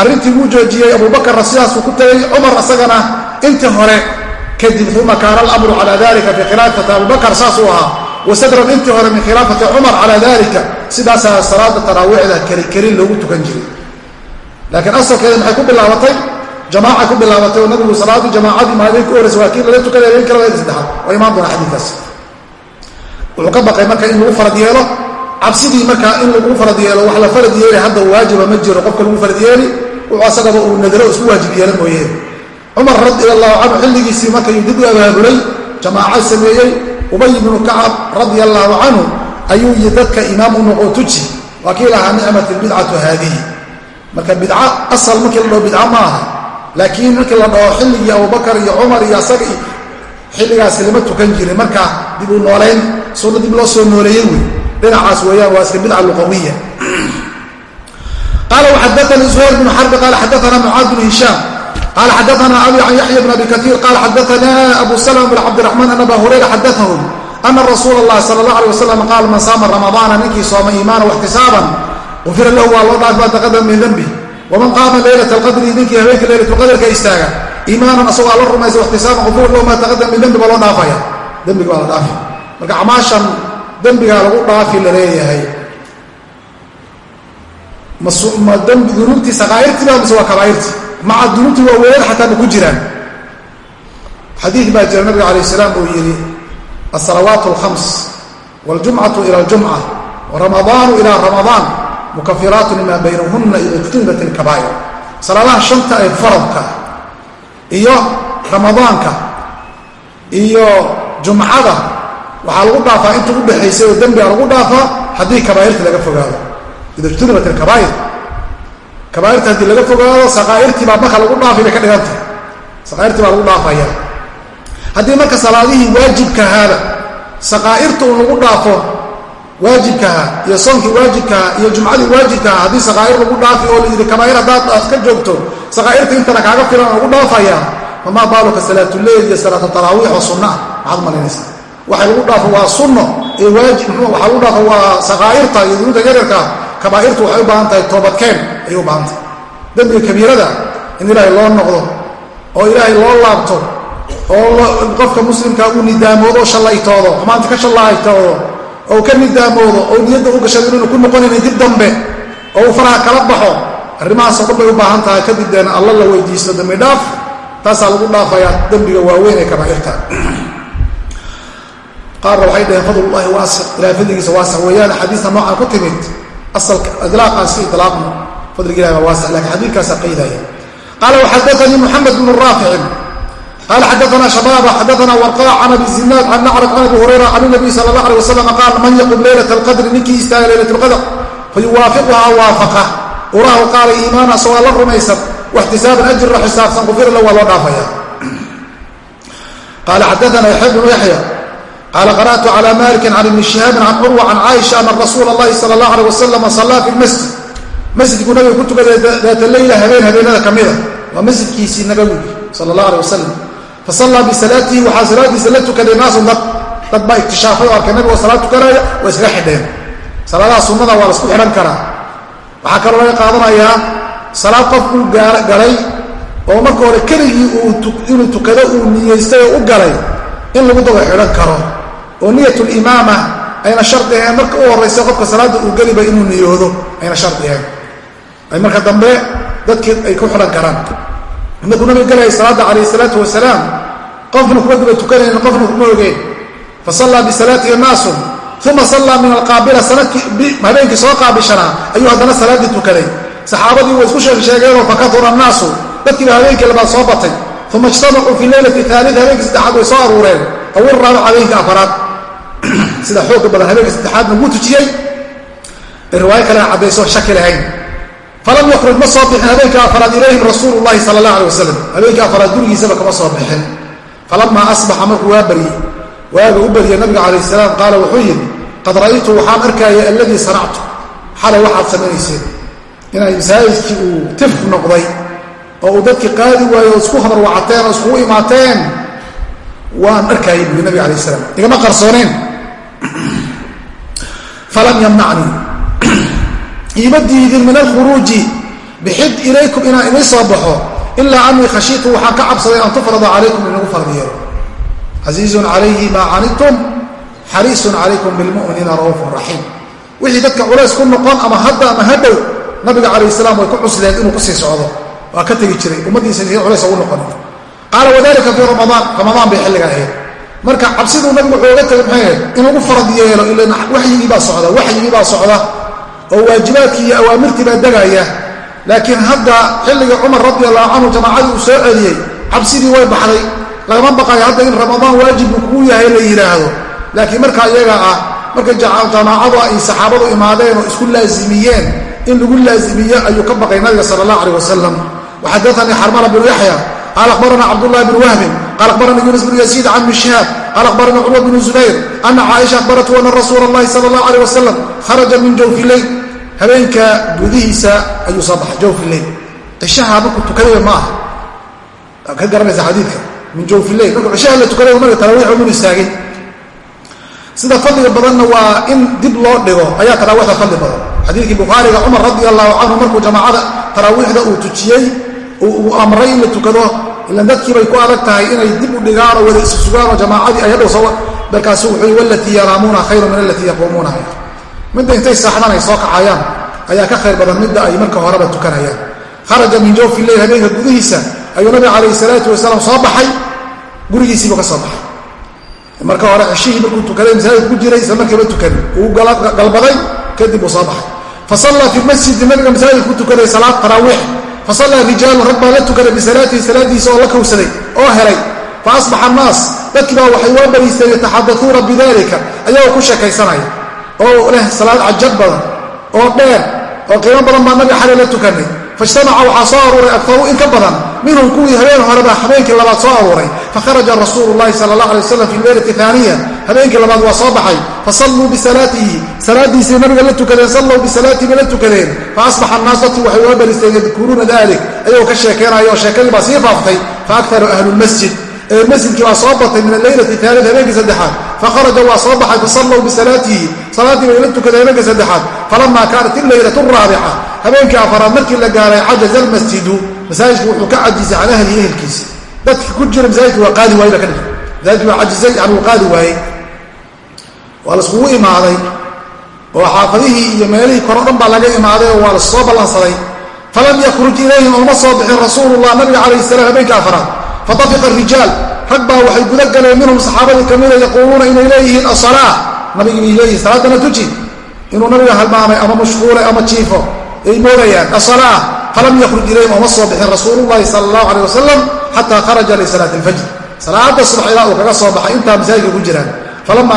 arrintii wuu joojiyey abuubakarna sidaasuu ku tagay cumar isagana intii hore kadib uma kaana alamru calaa dalika fii khilaafati abubakar saasuu ahaa wasadran intii hore min khilaafati cumar calaa dalika sidaasaa salaada taraawiixda kelikelin loogu tukan jiray. Laakiin asalkeeda maxay ku bilaabatay? Jamaaca ku bilaabatay oo nabigu salaadii jamaacadii maalin ku horeysa waa kii lala tukaday habeen kale waadi saddexaad waa imaan doona xadiidkaas wuxuu ka baqay marka in lagu farad yeelo. Cabsidii markaa in lagu farad yeelo wax la farad yeeli hadda waajiba ma jiro qofka lagu farad yeeli wuxuu asagaba uu nadro isku waajib yeela mooyeen cumar radi canhu xilligiisii markayuu dib u abaabulay jamaaco sameeyey ubay ibnu kacab allaahu canhu ayuu yi dadka imaam u noqo tuji waa kii nicmat bidcatu haadihi marka bidca asal markii la dhaho bidca ma aha laakiin markii la dhaho xilligii abubakar iyo cumar iyo asaga xilligaasi lama tukan jirin. Marka dib u noolayn sunna dib loo soo nooleeyey wey. Dhinacaas weeyaan waa iska bidca luqawiya qaala waxadaanii zuhayr bnu xarbi qaala xadaana mucaad bnu hishaam qaala xadaana abi can yaxya bn abi kaiir qaala xadaana abu salma bn cabdiraxmaan an aba hurayra xadaahum ana rasuula اllahi sala اllah alay wasalam qaal man saama ramadaana ninkii sooma iimaana waxtisaaban ufira lahu waa loo dhaaf maa taqadama min dembi waman qaama leylat alqadri ninkii habeenka leylatulqadrka istaaga iimaanan asagoo alla rumaysa waxtisaaban ufira lahu maa taqadama min dembi baa loo dhaafaya. Dembiga baa la dhaafi marka acmaashan dembigaa lagu dhaafi la leeyahay. Dunuubtii saqaa'irtiiba mise waa kabaairtii? Maca dunuubtii waa weeyaan xataa ma ku jiraan. Xadiid baa jira nabiga alayh salaam uu yidhi alsalawaat alkhams waljumcatu ila aljumca waramadaanu ila ramadaan mukafiraatu limaa baynahunna ida ijtunibat ilkabaa'ir salaadaha shanta ee faradka iyo ramadaanka iyo jumcada waxaa lagu dhaafaa inta u dhexaysay oo dembiga lagu dhaafaa haddii kabaa'irta laga fogaado. Ida ijtunibat alkabaa'ir. Kabaairta haddii laga fogaado saqaa'irtii baa marka lagu dhaafay bay ka dhigantahay. Saqaa'irtii baa lagu dhaafaya. Haddii marka salaadihii waajibkahaaba saqaa'irta uu lagu dhaafo waajibkaha iyo soonkii waajibkaha iyo jumcadii waajibkaha haddii saqaa'ir lagu dhaafi oo layidhi kabaa'ir haddaad aad ka joogto saqaa'irta intana kaaga filan lagu dhaafaya famaa baaluka salaatuleyl iyo salaatu taraawiix oo sunna ah maxaad malaynaysaa waxa lagu dhaafo waa sunno ee waajib waxaa lagu dhaafo waa saqaa'irta iyo dunuubta yaryarka kabaairtu waxay u baahan tahay toobadkeen ayay u baahan tahay. Dembiga kabiirada in ilaahay loo noqdo oo ilaahay loo laabto oo qofka muslimka uu nidaamoodo shallaytoodo xumaanta ka shallaytoodo oo ka nidaamoodo oo niyadda u gashado inaynu ku noqonayna dib dambe oo uu faraha kala baxo arrimahaasoo dhan bay u baahan tahay kadib deena alla la weydiisto dembi dhaaf taasaa lagu dhaafayaa dembiga waaweyn ee kabaairta. Qaarna waxay dhaheen fadlullahi waasic. Ilahay waasic weeyaan. Xadiista noocaan ku timid. Ilaaqaas ka ilaaqno fadliga ilahi baa waasic laakiin xadiidkaasa qaydaya qaala waxadaanii muxamed bnu raaficin qaala xadaana shabaaba xadaana warqa can abi zinaad can nacraj can abi hurayra can nabiy sala allah alay wasalam qaal man yaqum leylat alqadri ninkii istaaga leylat lqadr fayuwaafiquhaa waafaqa qurahu qaala iimaana sawaa la rumaysan waxtisaaban ajirla xisaabsan kufira la waa loo dhaafayaa qaala xadaana yaxya bnu yaxya qaala qara'tu cala malikin can ibni shihaabin can curwa can caaisha ana rasuula allahi sala allah aleh wasalam sallaa fi lmasjid masjidku nabiga ku tukaday daata leyla habeen habeenada ka mida. Waa masjidkiisii nabawiga sala allah aleh wasalam fasallaa bisalaatihi waxaa salaadiisa la tukaday naasun dad. Dad baa iktishaafay oo arkay nabigoo salaad tukanaya waa isla waxaa kaloo laga qaadanayaa salaad qofkuu galay oo marka hore keligii inuu tukado uu niyeystay oo u galay in lagu daba xidhan karo. Oo niyat limaama ayna shardi ahayn marka u horaysa qofka salaadda uu geliba inuu niyoodo ayna shardi ahayn ay marka dambe dadkii ay ku xidhan karaan. Markuu nabiga galayay salaadda calayh isalaatu wasalaam qofna kuma daba tukanaynin qofna kuma ogeen fa sallaa bisalaatihi naasun uma sallaa min alqaabila habeenkii soo qaabishanaa ayuu haddana salaaddii tukaday saxaabadii way isku sheeg sheegeenoo fakahura annaasu dadkiiba habeenkii labaad soo batay uma ijtamacuu fi leylati aalia habeenkii saddexaad way soo aruureen aw iraabic habeenkii afaraad sida xooga badan habeenka saddexaadna wuu tujiyey riwaayo kalena caddayso shaki lahayn falam yakruj ma soo bixin habeenka afaraad ilayhim rasuulu llahi sala allah alay wasalam habeenkii afaraad gurigiisaba kama soo bixin falamaa waaga u baryay nabiga calayh salaam. Qaala wuxuu yidhi qad ra'aytu waxaan arkaya alladii sanactu xalay waxaad samaynayseen inay masaajidkii uu tif noqday oo uu dadkii qaadi waayo oo isku habarwacateen oo iskugu imaateen. Waan arkaayay buui nabiga alayh salaam. Igama qarsooneen falam yamnacnii iima diidin min alkhuruuji. Bixid ilaykum inaan inay soo baxo. Ilaa anii khashiitu waxaan ka cabsaday an tufrada calaykum inagu farad casiizun calayhi maa canidtum xariisun calaykum bilmu'miniina ra'uufun raxiim. Wixii dadka culays ku noqon ama hadda ama hadhow nabiga calayh salaam way ku cusleen inuu ku sii socdo. Waa ka tegi jiray ummaddiisa si culays ugu noqon. Qaala wadalika fii ramadaan ramadaan bay xilliga ahayd. Marka cabsiduu nabigu wuxuu oga tagay maxay ahayd inuu farad yeelo ilan waxyigii baa socda waxyigii baa socda oo waajibaadkii iyo awaamirtii baa degaya. Laakiin hadda xilligii cumar radi allahu canhu jamaacadii uu soo celiyey cabsidii way baxday lagama baqayo hadda in ramadaan waajib uu kuu yahay la yidhaahdo laakiin markaa iyaga ah markay jamaacadu ay saxaabadu imaadeen oo isku laazimiyeen in lagu laazimiyo ayuu ka baqay nabiga sala allah aleh wasalam waxadaanii xarmala bnu yaxya qaala akhbarana cabdullahi bn wahbin qaala akhbarana yunus bnu yaziid can mishaab qaala akhbarana curwa bnu zubayr ana caaisha akhbaratu ana rasuula allahi sala allah aleh wasalam kharaja min jawfi leyl habeenka gudihiisa ayuu soo baxay jawfi leyl cishaha markuu tukadaya ma aha ka garanaysa xadiidka min jawfi leyl marka cishaha la tukadaya marka taraawiix mun istaagin sida fadliga badanna waa in dib loo dhigo ayaa taraawiixda fadli badan. Xadiidkii bukhaariga cumar radi allahu canhu markuu jamaacada taraawiixda uu tujiyey uu amray in la tukado ilan dadkiibay ku adag tahay inay dib u dhigaanoo wada isu sugaanoo jamaacadii ay hadhow markaasu wuxuu walatii yanaamuuna khayru min alatii yaquumuuna midda intay saaxdan ay soo kacayaan ayaa ka khayr badan midda ay marka horeba tukanayaan. Kharaja min jawfi leyl habeenka gudihiisa ayuu nabiga calayhi salaatu wasalaam soo baxay. Gurigiisiibuu ka soo baxay. Marka hore ceshihii markuu tukaday masaajid ku jiray isla markiiba tukan. Uu galbaday kadib uu soo baxay. Fasallaa fi masjidi nabiga masaajid ku tukaday salaad taraawiix fasallaa rijaalun rag baa la tukaday bisalaatihi salaadiisa oo la kowsaday oo helay. Fa asbaxa annaas dadkii baa waxay waa bariisteen yataxadauuna bidalika ayagoo ku sheekaysanaya. Oo leh salaad cajab badan oo dheer oo qiimo badan baa nabiga xalay la tukanay. Faijtamaca waxaa soo aruuray akaru in ka badan minhum kuwii habeen horeba habeenkii labaad soo aruuray fakharaja rasuulu llahi sala allah alay waslam fi leylati aaniya habeenkii labaad waa soo baxay. Fasalluu bisalaatihi salaadiisay nabiga la tukadeen sallow bisalaatihi la tukadeen faasbaxa annaas dadkii waxay uga baristeen yadkuruuna dalik ayagoo ka sheekeenaya oo sheekadii baa sii faaftay. Faaktaru ahlu lmasjid masjidkii baa soo batay min alleylati aali habeenkii saddexaad. Fakharaja waa soo baxay fasallow bisalaatihi salaaddii bay la tukadeen habeenkii saddexaad. Falamaa kaanat ileylatu raabica habeenkii afaraad markii la gaaray cajaza almasjidu masaajidku wuxuu ka cajisay can ahlihi ehelkiisi dadki ku jira masaajidka waa qaadi waayey ba ka dhig masaajidku waa cajisay yani wuu qaadi waayey waa laiskugu imaaday oo xaafadihii iyo meelihii koro dhan baa laga imaaday oo waa la soo ballansaday falam yakruj ilayhim ooma soo bixin rasuulullah nabiga calayh salam habeenkii afaraad. Fatafiqa arijaal rag baa waxay guda galeen minhum saxaabadii kamida yaquuluuna inay leeyihiin asalaa nabigii bay leeyihiin salaadana tuji. Ama mashquulay ama jiifo falam yakruj ilayhim ooma soo bixin rasuululahi sala allahu aleh wasalam xataa kharaja lisalaati alfajr salaada subax ilaa uu kaga soo baxay intaa masaajidka ku jiraan falama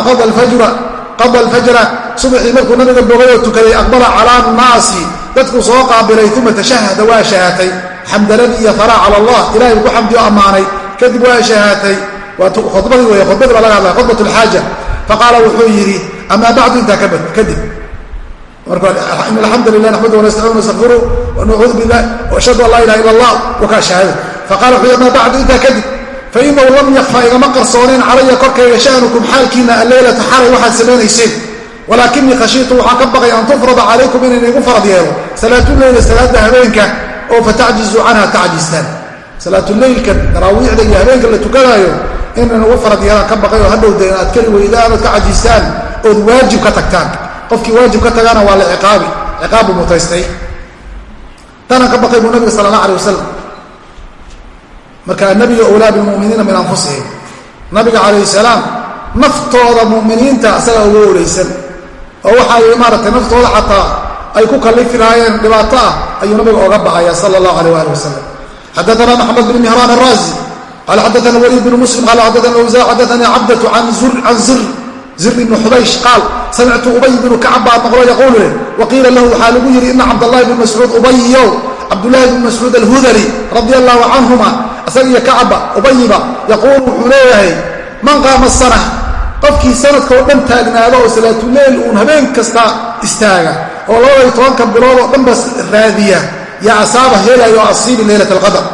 qada alfajra subaxii markuu nabiga bogay oo tukaday aqbala cala annaasi dadkuu soo qaabilay uma tashahada waa shahaatay xamdaladii iyo fara cala allah ilahay ku xamdiyo ammaanay kadib waa shahaatay waa khudbadii wey khudbadii baa laga hadlaya khudbat lxaaja faqaala wuxuu yidhi amaa bacdu intaa kadib in alxamdu lilah naxmadu wanastaciin nastaqfiru wanucuudu billah ashhadu an laa ilaha ila allah wakaa shahaada faqala wuxuu amaa bacdu intaa kadib fainahu lam yakfa igama qarsoonin calaya korkayga sha'nukum xaalkiina alleylata xalay waxaad samaynayseen walaakinii khashiitu waxaan ka baqay an tufrada calaykum inayna igu farad yeelo. Salaatuleyla salaada habeenka oo fatacjizuu canha tacjistaan salaatuleylkan daraawiicda iyo habeenka la tukanaayo inayna ugu farad yeelaan ka baqay oo hadhowda inaad keli weydaan ood ka cajistaan ood waajib ka tagtaan qofkii waajib ka tagana waa la ciqaabi. Ciqaab buu mutaystay. Tanaan ka baqay buu nabiga sala allah alay wasalam marka annabiyu owlaa bilmuminiina min anfusihim. Nabiga calayhi salaam naftooda muminiinta asagaa uga oleysan oo waxay maaratay naftooda xataa ay ku kallifi lahaayeen dhibaato ah ayuu nabiga oga baxaya sala allahu alayh ali wasalam xadaana maxamed bn mihraan araazi qaala xadaana waliid bn muslim qaala xadaana wsa xadaanii cabdatu can zir zir ibni xubaysh qaal samictu ubay bnu kacab baa maqlo yaquulu leh waqiila lahu waxaa lagu yidhi ina cabdallahi bn mascuud ubayiyow cabdullaahi bn mascuud alhudali radia allahu canhuma isaga iyo kacaba ubayiba yaquulu wuxuu leeyahay man qaama sana qofkii sanadka oo dhan taagnaado oo salaatuleyl uun habeen kasta istaaga oo labadaiyo tobanka bilood oo dhanba raadiya yaa asaaba helaya oo asiibi leylat alqadar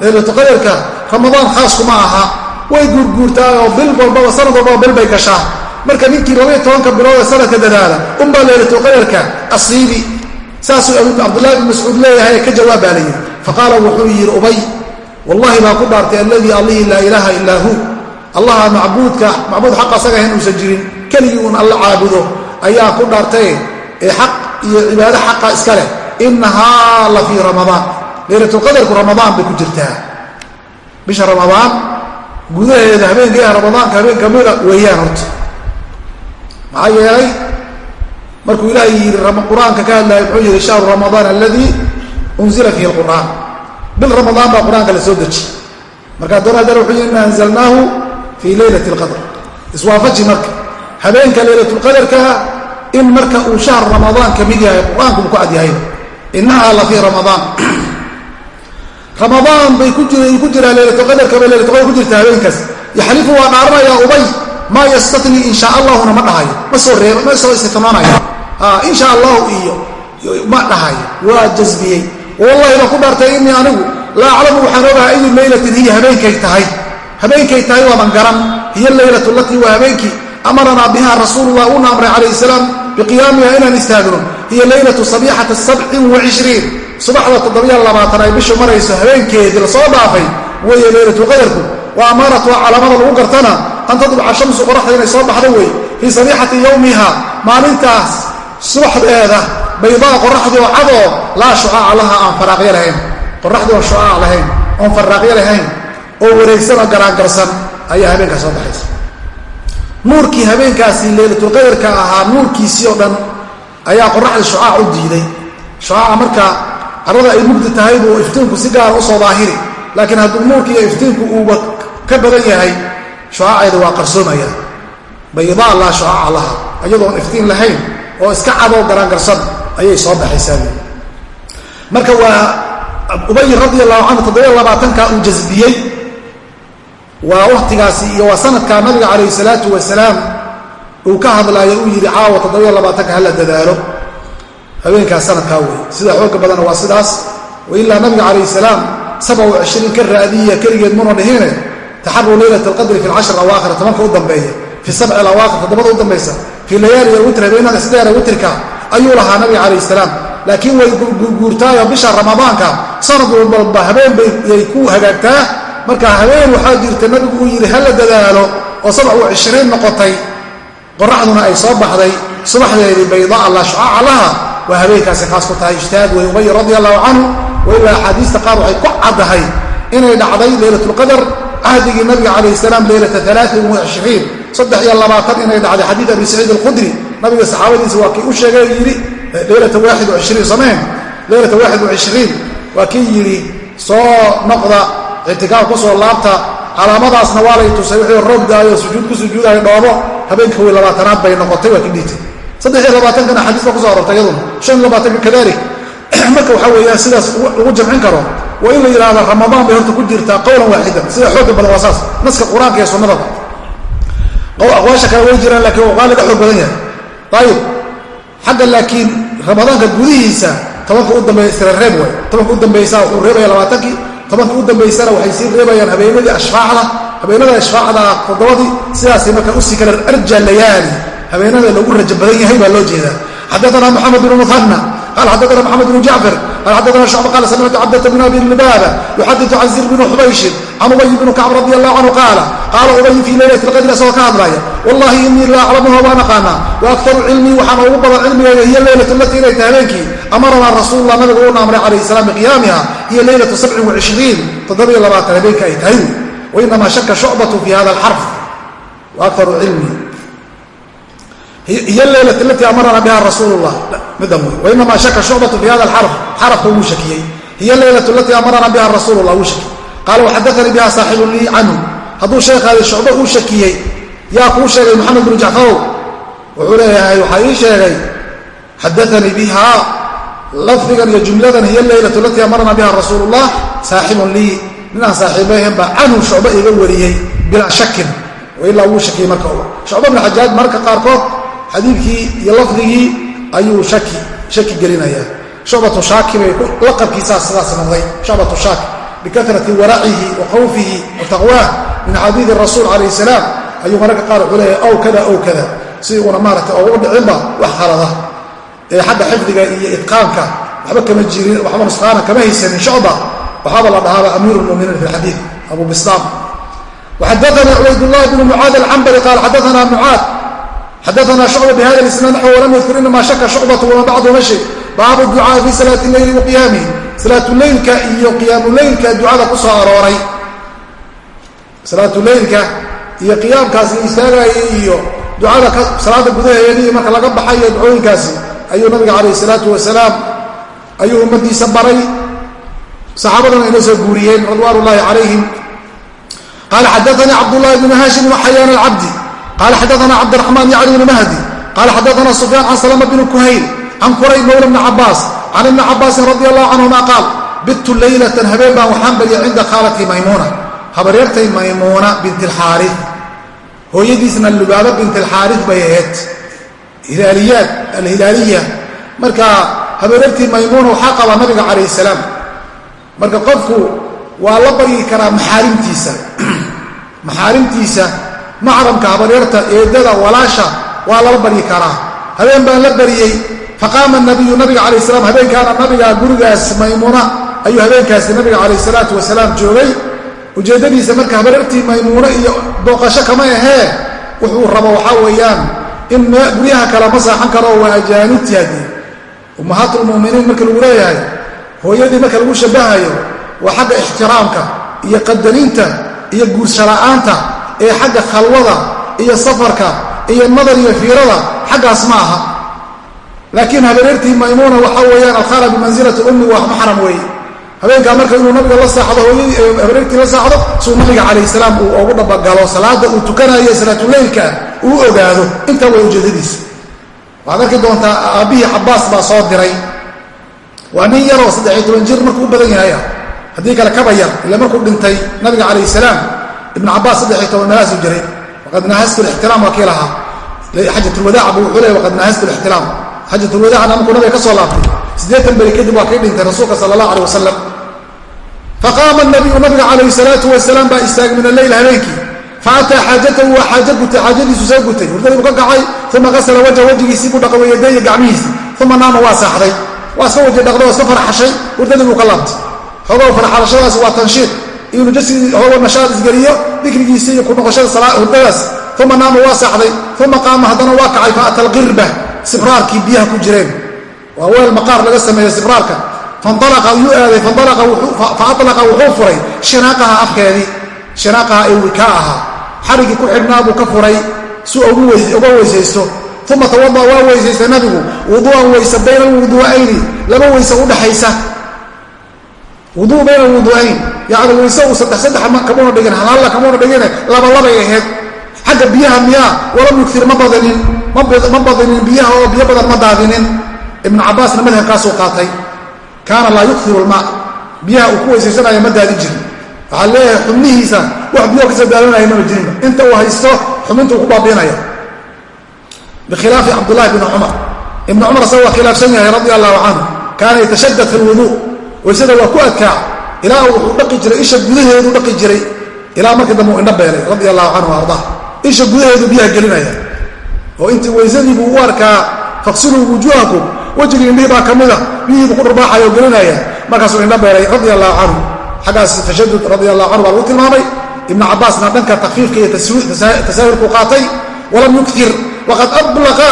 leylatulqadarka ramadaan khaaskuma aha way guurguurtaa oo bil walbaba sanad walbaba bil bay gashaa marka ninkii labaiyo tobanka bilood ee sanadka dadaala unbaa leylatulqadarka asiibi. Saasuu cabdullahi bn mascuud leeyahay ka jawaab baa layidhi faqaala wuxuu yidhi ubay wallahi baan ku dhaartay alladii allihii laa ilaaha illaa hu. Allaha macbuudka macbuud xaq asaga ahayn uusan jirin. Keligii uun alla caabudo ayaa ku dhaartay ee xaq iyo cibaado xaqa iska leh. Innahaa la fii ramadaan. Laylatulqadarku ramadaan bay ku jirtaa. Bisha ramadaan gudaheeda habeenka ramadaanka habeen kamida weeyaan horta maxaa yeelay markuu ilaahay yidhi qur'aanka ka hadlaya muxuu yihi shahru ramadaan aladii unzila fiihi lqur'aan bil ramadaan baa qur'aanka la soo dejiy markaa doon haddana wuxuu yihi ina anzalnaahu fii leylati lqadr iswaafaji marka. Habeenka laylatulqadarka in marka uu shahr ramadaan ka mid yahay qur'aanku uu ku cadyahay inahaa la fii ramadaan. Ramadaan bay ku jiraa laylatulqadarka bay laylatulqadar ku jirta habeenkaas. Yaxlifu waa dhaaranayaa ubay maa yastatnii in shaa allahuna ma dhahayo ma soo reeb ma soo istitnoonayo in sha allahu iyo ma dhahayo waa jasbiyey. Wallahi baan ku dhaartay inii anigu. Laa aclamu waxaan ogahaa ayu laylatin hiya habeenkay tahay. Habeenkay tahay waaban garan hiya laylatu latii waa habeenkii amaranaa biha rasuulullah uuna amray calayh salaam. Biqiyaamiha inaan istaagno. Hiya laylatu sabixata sabcin waishriin subaxda toddobiya labaatan ay bishu marayso habeenkeedii la soo dhaafay. Weeye laylatulqadarku wa amaaratu calaamada lagu gartana an tadluca shamsu qoraxda inay soo baxda wey fii sabixati yowmiha maalintaas subaxdeeda baydaa qoraxdii oo cadoo laa shucaaca laha aan faraaqyo lahayn. Qoraxdii oon shucaac lahayn oon faraaqyo lahayn oo wareegsan oo garaangarsan ayaa habeenkaas soo baxaysa. Nuurkii habeenkaasi leylatulqadarka ahaa nuurkiisii oo dhan ayaa qoraxdii shucaac u diiday. Shucaaca marka carrada ay mugdi tahay buu iftiinku si gaara u soo daahiri laakiin hadduu nuurkii iyo iftiinku uuba ka badan yahay shucaaceeda waa qarsoomaya. Baydaa laa shucaaca laha iyadoon iftiin lahayn oo iska cadoo garaangarsan ayay soo baxaysaa marka waa ubay radi allahu canhu toddobiya labaatanka uu jasbiyey waa waktigaasi iyo waa sanadkaa nabiga calayh salaatu wasalaam uu ka hadlaayo uu yidhi caawa toddobiya labaatanka hala dadaalo. Habeenkaas sanadkaa wey sida xooga badana waa sidaas. Wailaa nabiga calayh salaam saba wa cishriin ka raadiya keligeed muna dhihine taxaruu leylat alqadri fi lcashir awaakhir tobanka u dambeeya fi sabci alawaakhir toddobada u dambaysa fii layaali witr habeenada isdheera witrka ayuu lahaa nabiga calayh salaam laakiin way guurtaayo bisha ramadaanka sanad walba habeen bayay ku hagaagtaa marka habeen waxaa jirta nabigu uu yidhi hala dadaalo oo sabc wa cishriin noqotay qoraxduna ay soo baxday subaxdeedii baydaa laa shucaaca laha waa habeenkaasi khaas ku tahay ijtihaad wey ubay radi allahu canhu wailaa axaadiista qaar cahdigii nabiga calayh salaam leylata alaain wacishriin saddex iyo labaatan inay dhacday xadiid abi saciid alkhudri. Nabiga saxaabadiisa waa kii u sheegay yidhi leylata waaxid waishriin samayn leylata waaxid waishriin waa kii yidhi soo noqda ictikaaf ku soo laabta calaamadaasna waa lay tusay wixii roogdaayo sujuud ku sujuudayo dhoobo. Habeenka way labaatanaad bay noqotay waa kii dhiitay. Saddex iyo labaatankana xadiis baa kuso arortay iyaduna shan labaatanka kadalik. Marka waxaa weeyaan sidaas lagu jamcin karo waa in la yidhahda ramadaan bay horta ku jirtaa qowlan waaxidan sida xooga badan waa saas. Naska qur'aanka iyo sunnadaba aqwaasha kale way jiraan lakiin waa qaaliga xoog badan yahay. Ayib xagga laakiin ramadaanka gudihiisa tobanka u dambeeya reeb waay tobanka u dambaysa wuxuu reebaya labaatankii tobanka u dambaysana waxay sii reebayaan habeenadii ashfaacda habeenada ashfaacda toddobadii sidaasay marka u sii kale arja layaali habeenada lagu rajo badan yahay baa loo jeedaa. Xadaana moxamed bnu muhanna qal xadana mxamed bnu jacfar qal xadana shucba qala samictu cabdata bn abi libaaba yuxadiu can zir bni xubayshin can ubay bni kacb radi allahu canhu qaala qaala ubay fii leylati lqadri asagoo ka hadlaya wallahi inii la aclamuha waan aqaanaa wa aktaru cilmii waxaana ugu badan cilmigayga hiya leylatu latii inay tahay habeenkii amaranaa rasuulula nabiga uuna amray calayh salaam biqiyaamiha hiya leylatu sabcin waishriin toddobiyo labaatan habeenka ay tahay wainamaa shaka shucbatu fi hada alxarf wa aktaru cilmii hiy leyla alatii amarana biha rasuul lah middan wey wainamaa shaka shucbatu fi hada alxarf xarafka wuu shakiyey. Hiya leylatu alatii amarana biha rasuul lah wuu shakiyey. Qaala waxadaanii biha saaxibu lii canhu. Hadduu sheekhaadi shucbo uu shakiyey yaa kuu sheegay moxamed bnu jacfarow? Wuxuu leeyahay waxaa ii sheegay xadaanii biha lafdigan iyo jumladan hiya leylatu alatii amarana biha rasuul llah saaxibun lii. Ninaan saaxiibahen baa canhu shucbo iga wariyey bilaa shakin ilaa wuu shakiyey marka shucba bnu xajaaj mararka qaarkood xadiidkii iyo lafdigii ayuu shaki shaki gelinayaa. Shucbatu shaaki bay laqabkiisaa sidaas noqday. Shucbatu shaaki bikatrati waracihi wa khawfihi wa taqwaah min xadiidi rasuul calayh salaam. Ayuu mararka qaar wuxuu leeyahay ow kada ow kada. Si uuna maaragtay ogu dhicinba wax halada ee xagga xifdiga iyo idqaanka waxba kama jirin waxba nusqaana kama haysanin shucba. Waxaaba la dhahaaba amiiru lmuminiin fi lxadiid abu bistaam waxadaana cubaydulahi bnu mucaad alcambari qaal xadaana mucaad xadaana shucba bihada isnaad naxw walam yadkur inama shaka shucbatu wama bacdu mashi baabu ducaai fi salaati leyli wa qiyaamihi salaatuleylka iyo qiyaamuleylka ducada ku soo arooray salaatuleylka iyo qiyaamkaas la istaagaya iyo ducada salaada gudaheeda iyo marka laga baxayo ducooyinkaasi ayuu nabiga calayh salaatu wasalaam ayuu ummadiisa baray saxaabadana inoo soo guuriyeen ridwaan ullaahi calayhim qaala xadaanii cabdullahi bnu haashim waxayaan alcabdi qaala xadaana cabdiraxmaan yacni bnu mahdi qaala xadaana sufyaan can salama bni kuhayl can kurayb mawla bni cabaas can ibni cabaasin radi allahu canhuma qaal bittu leylatan habeen baan waxaan barya cinda khaalati maymuuna habaryartay maymuuna bint alxaari hooyadiisna lubaaba bint alxaari bay ahayd hilaaliyaad alhilaaliya marka habaryartii maymuuna waxaa qabaa nabiga calayh salaam marka qofku waa la baryi karaa maxaarimtiisa maxaarimtiisa maxramka habaryarta eedada walaasha waa lala baryi karaa. Habeen baan la baryey faqaama nabiyu nabiga calayh salaam habeenkaana nabiga gurigaas maymuuna ayuu habeenkaasi nabiga calayh salaatu wasalaam joogay. Ujeeddadiisa marka habaryartii maymuuno iyo booqasho kama ahee wuxuu rabo waxaa weeyaan in guryaha kale ma saaxan karo waa ajaanibtii haddii ummahaatulmu'miniin marka lagu leeyahay hooyadii marka lagu shabahayo waa xagga ixtiraamka iyo qadarinta iyo guurshala'aanta ee xagga khalwada iyo safarka iyo nadar iyo fiirada xaggaas ma aha. Laakiin habareertii maymuuna waxaa weeyaan alkhala bimansilati ummi waa maxram weeye habeenkaa marka inuu nabiga la saaxdo hooyadii habareertii la saaxdo suu nabiga calayh salaam uu ugu dhabagalo salaada uu tukanayo salaatuleylka uu ogaado intaa way ujeedadiisa waxaad arki doontaa aabbihii cabaas baa soo diray. Waa nin yaroo saddexiy toban jir markuu u badan yahaya haddii kale kaba yar ila markuu dhintay nabiga calayh salaam ibnu cabaas saddexiy toban meelaasuu jiray. Waqad nahastu lixtiraam waa kii lahaa xajatulwadaac buu wuxuu leey waqad nahastu lixtiraam xajatulwadacna markuu nabiga ka soo laabtay. Siddeetan beri kadib waa kii dhintay rasuulka sala allah aleh wasalam faqaama nabiyu nabiga calayhi salaatu wasalaam baa istaagay min alleyl habeenkii. Faataa xaajatahu waa xaajo gutay xaajadiisu soo gutay. Hurdadii buu ka kacay uma qasala wajha wajigiisii buu dhaqay wayadeeya gacmihiisi. Uma naama waa saaxday. Waa iska waji dhaqday iska farxashay hurdadii buu ka laabtay. Xoogow farxalashadaasi waa tanshiid inuu jasigii hoogo nashaad isgeliyo dikrigiisi iyo ku noqoshada hurdadaas. Uma naama waa saaxday uma qaama haddana waa kacay fa ata alqirba sibraarkii biyaha ku jireen. Waa weel maqaar laga sameeyo sibraarka. Fanalaqa yuu aaday fa alaqa wuxuu furay shinaaqaha afkeedii. Shinaaqaha ee wikaa ahaa. Xarigii ku xidhnaa buu ka furay si uga weysaysto. Uma tawada waa weysaystay nabigu. Wuduuan weyse bayna alwuduu'ayni laba weyse udhaxaysa wuduu bayna alwuduu'ayn yacni weyse uu saddex saddex kamuna dhigin halhalla kamuna dhigine labalabay ahayd. Xagga biyaha miyaa walam yugtir ma badinin ma badinin biyaha oo biyo badan ma daadinin. Ibnu cabbaasna madhabkaasuu qaatay. Kaana laa yukiru lmaa biyaha uu ku weysaysanaya ma daadin jirin. Waxaa leeyahay xubnihiisa wax biyo ka soo daadanaya mama jirinba inta uu haysto xubinta ku baabiinaya bikhilaafi cabdulahi bni cumar. Ibnu cumar asaga waa khilaafsan yahay radia allahu canhu kaana yatashadad fi lwuduu weysada waa ku adkaa ilaa wuxuu dhaqi jiray isha gudaheedu dhaqi jiray ilaa markii dambe uu indho beelay radia allahu canhu arda. Isha gudaheedu biyaha gelinaya. Oo intii weysadii buu u arkaa faqsiluu wujuuhakum wejigii indhihii baa ka mida biyihiibu ku dharbaaxaya gelinaya markaasuu indho beelay radia allahu canhu xaggaas tashadud radia allahu canhu baa lagu tilmaamay. Ibnu cabbaasna dhanka takfiifka iyo tasaahurkuu qaatay walam yuktir waqad ablaqa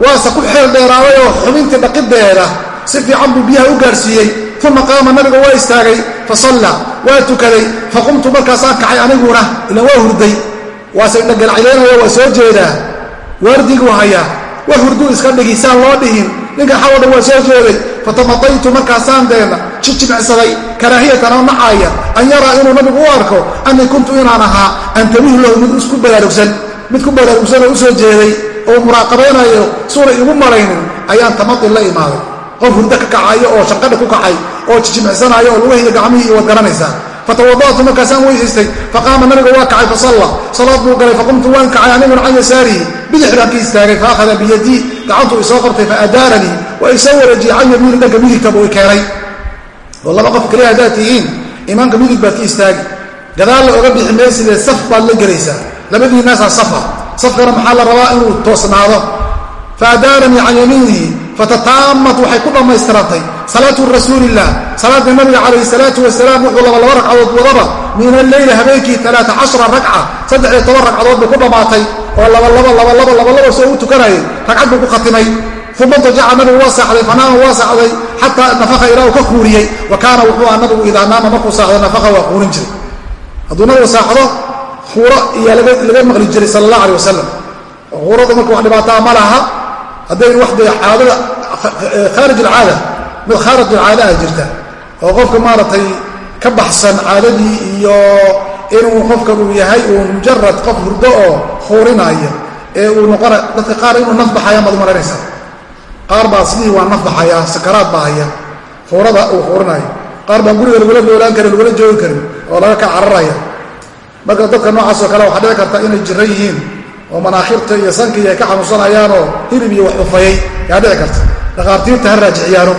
waase ku xeel dheeraaday oo xubintii dhaqideeda si fiican buu biyaha u gaarsiiyey uma qaama nabiga waa istaagay fasalla waa tukaday faqumtu markaasaan kacay aniguna ilan waa hurday. Waase indhagalcileynayo waa soo jeedaa. Waardiguu hayaa wax hurduu iska dhigi saan loo dhihin. Ninkan xawo dhan waa soo jeeday fatamadaytu markaasaan deena jijimicsaday karaahiyatan oo nacaaya an yaraa inuu nabigu u arko anii kuntu inaan ahaa antabihu lahu mid isku baraarugsan mid ku baraarugsan oo u soo jeeday oo muraaqabaynayo suuna igu malaynin ayaan tamadin la imaaday qof hurdo ka kacayo oo shanqadha ku kacay oo jijimicsanaayo oo lugahayda gacmihii iyo waad garanaysaa. Fatawada'tu markaasaan weysaystay faqaama nabiga waa kacay fasalla. Salaad buu galay faqumtu waan kacay aniguna can yasaarihi. Bidix baan ka istaagay faakhada biyadii gacantuu isoo qabtay faadaaranii waa isoo wareejiyey can yamiini dhanka midigta buu i oo laba qof kaliya haddaad tihiin imaamka midig baad ka istaagi. Gadaalla oga bixi maysidee saf baad la gelaysaa. Labadiinaasaa safa safkana maxaa la rabaa inuu toosnaado? Faadaaranii can yamiinihi fatataamat waxay ku dhammaystirantay salaatu rasuulilah salaada nabiga calayhi salaatu wasalaam wuxuu laba laba ragcadood wadaba min alleyli habeenkii alaaa cashara ragca saddex iyo toban ragcadood buu ku dhammaatay oo labalaba labalaba labalaba soo u tukanayay ragcad buu ku khatimay uma dajaca nabigu waa saaxday fanaama waa saaxday xataa nafaka ilaa uu ka kuuriyey wa kaana wuxuu aha nabigu idaa naama markuu saaxdo nafaka waa kuurin jiray hadduu nabigu saaxdo kuuro iyaa laga maqli jiray sala allah alay wasalam kuuradu marka wax dhibaataa hadday caadada khaarij alcaada mid khaarij alcaada ah jirta? oo qofka maaragtay ka baxsan caadadii iyo inuu qofkan uu yahay uu mujarad qof hurdo oo huurinaya ee uu noqona dadka qaar inuu naf baxayaan baad umalanaysaa qaar baa sidii waa naf baxaya sakaraad baa haya huurada uu huurinayo qaar baan guriga lagula noolaan karin lagula joogi karin oo laga ka cararaya marka dadka noocaas oo kale waxaa dhici karta inay jira yihiin oo manaakhirta iyo sankiiyo ay ka xanuunsanayaanoo hilib iyo wax ufayay yaa dhici karta? Dhakhaartiirta ha raajiciyaano.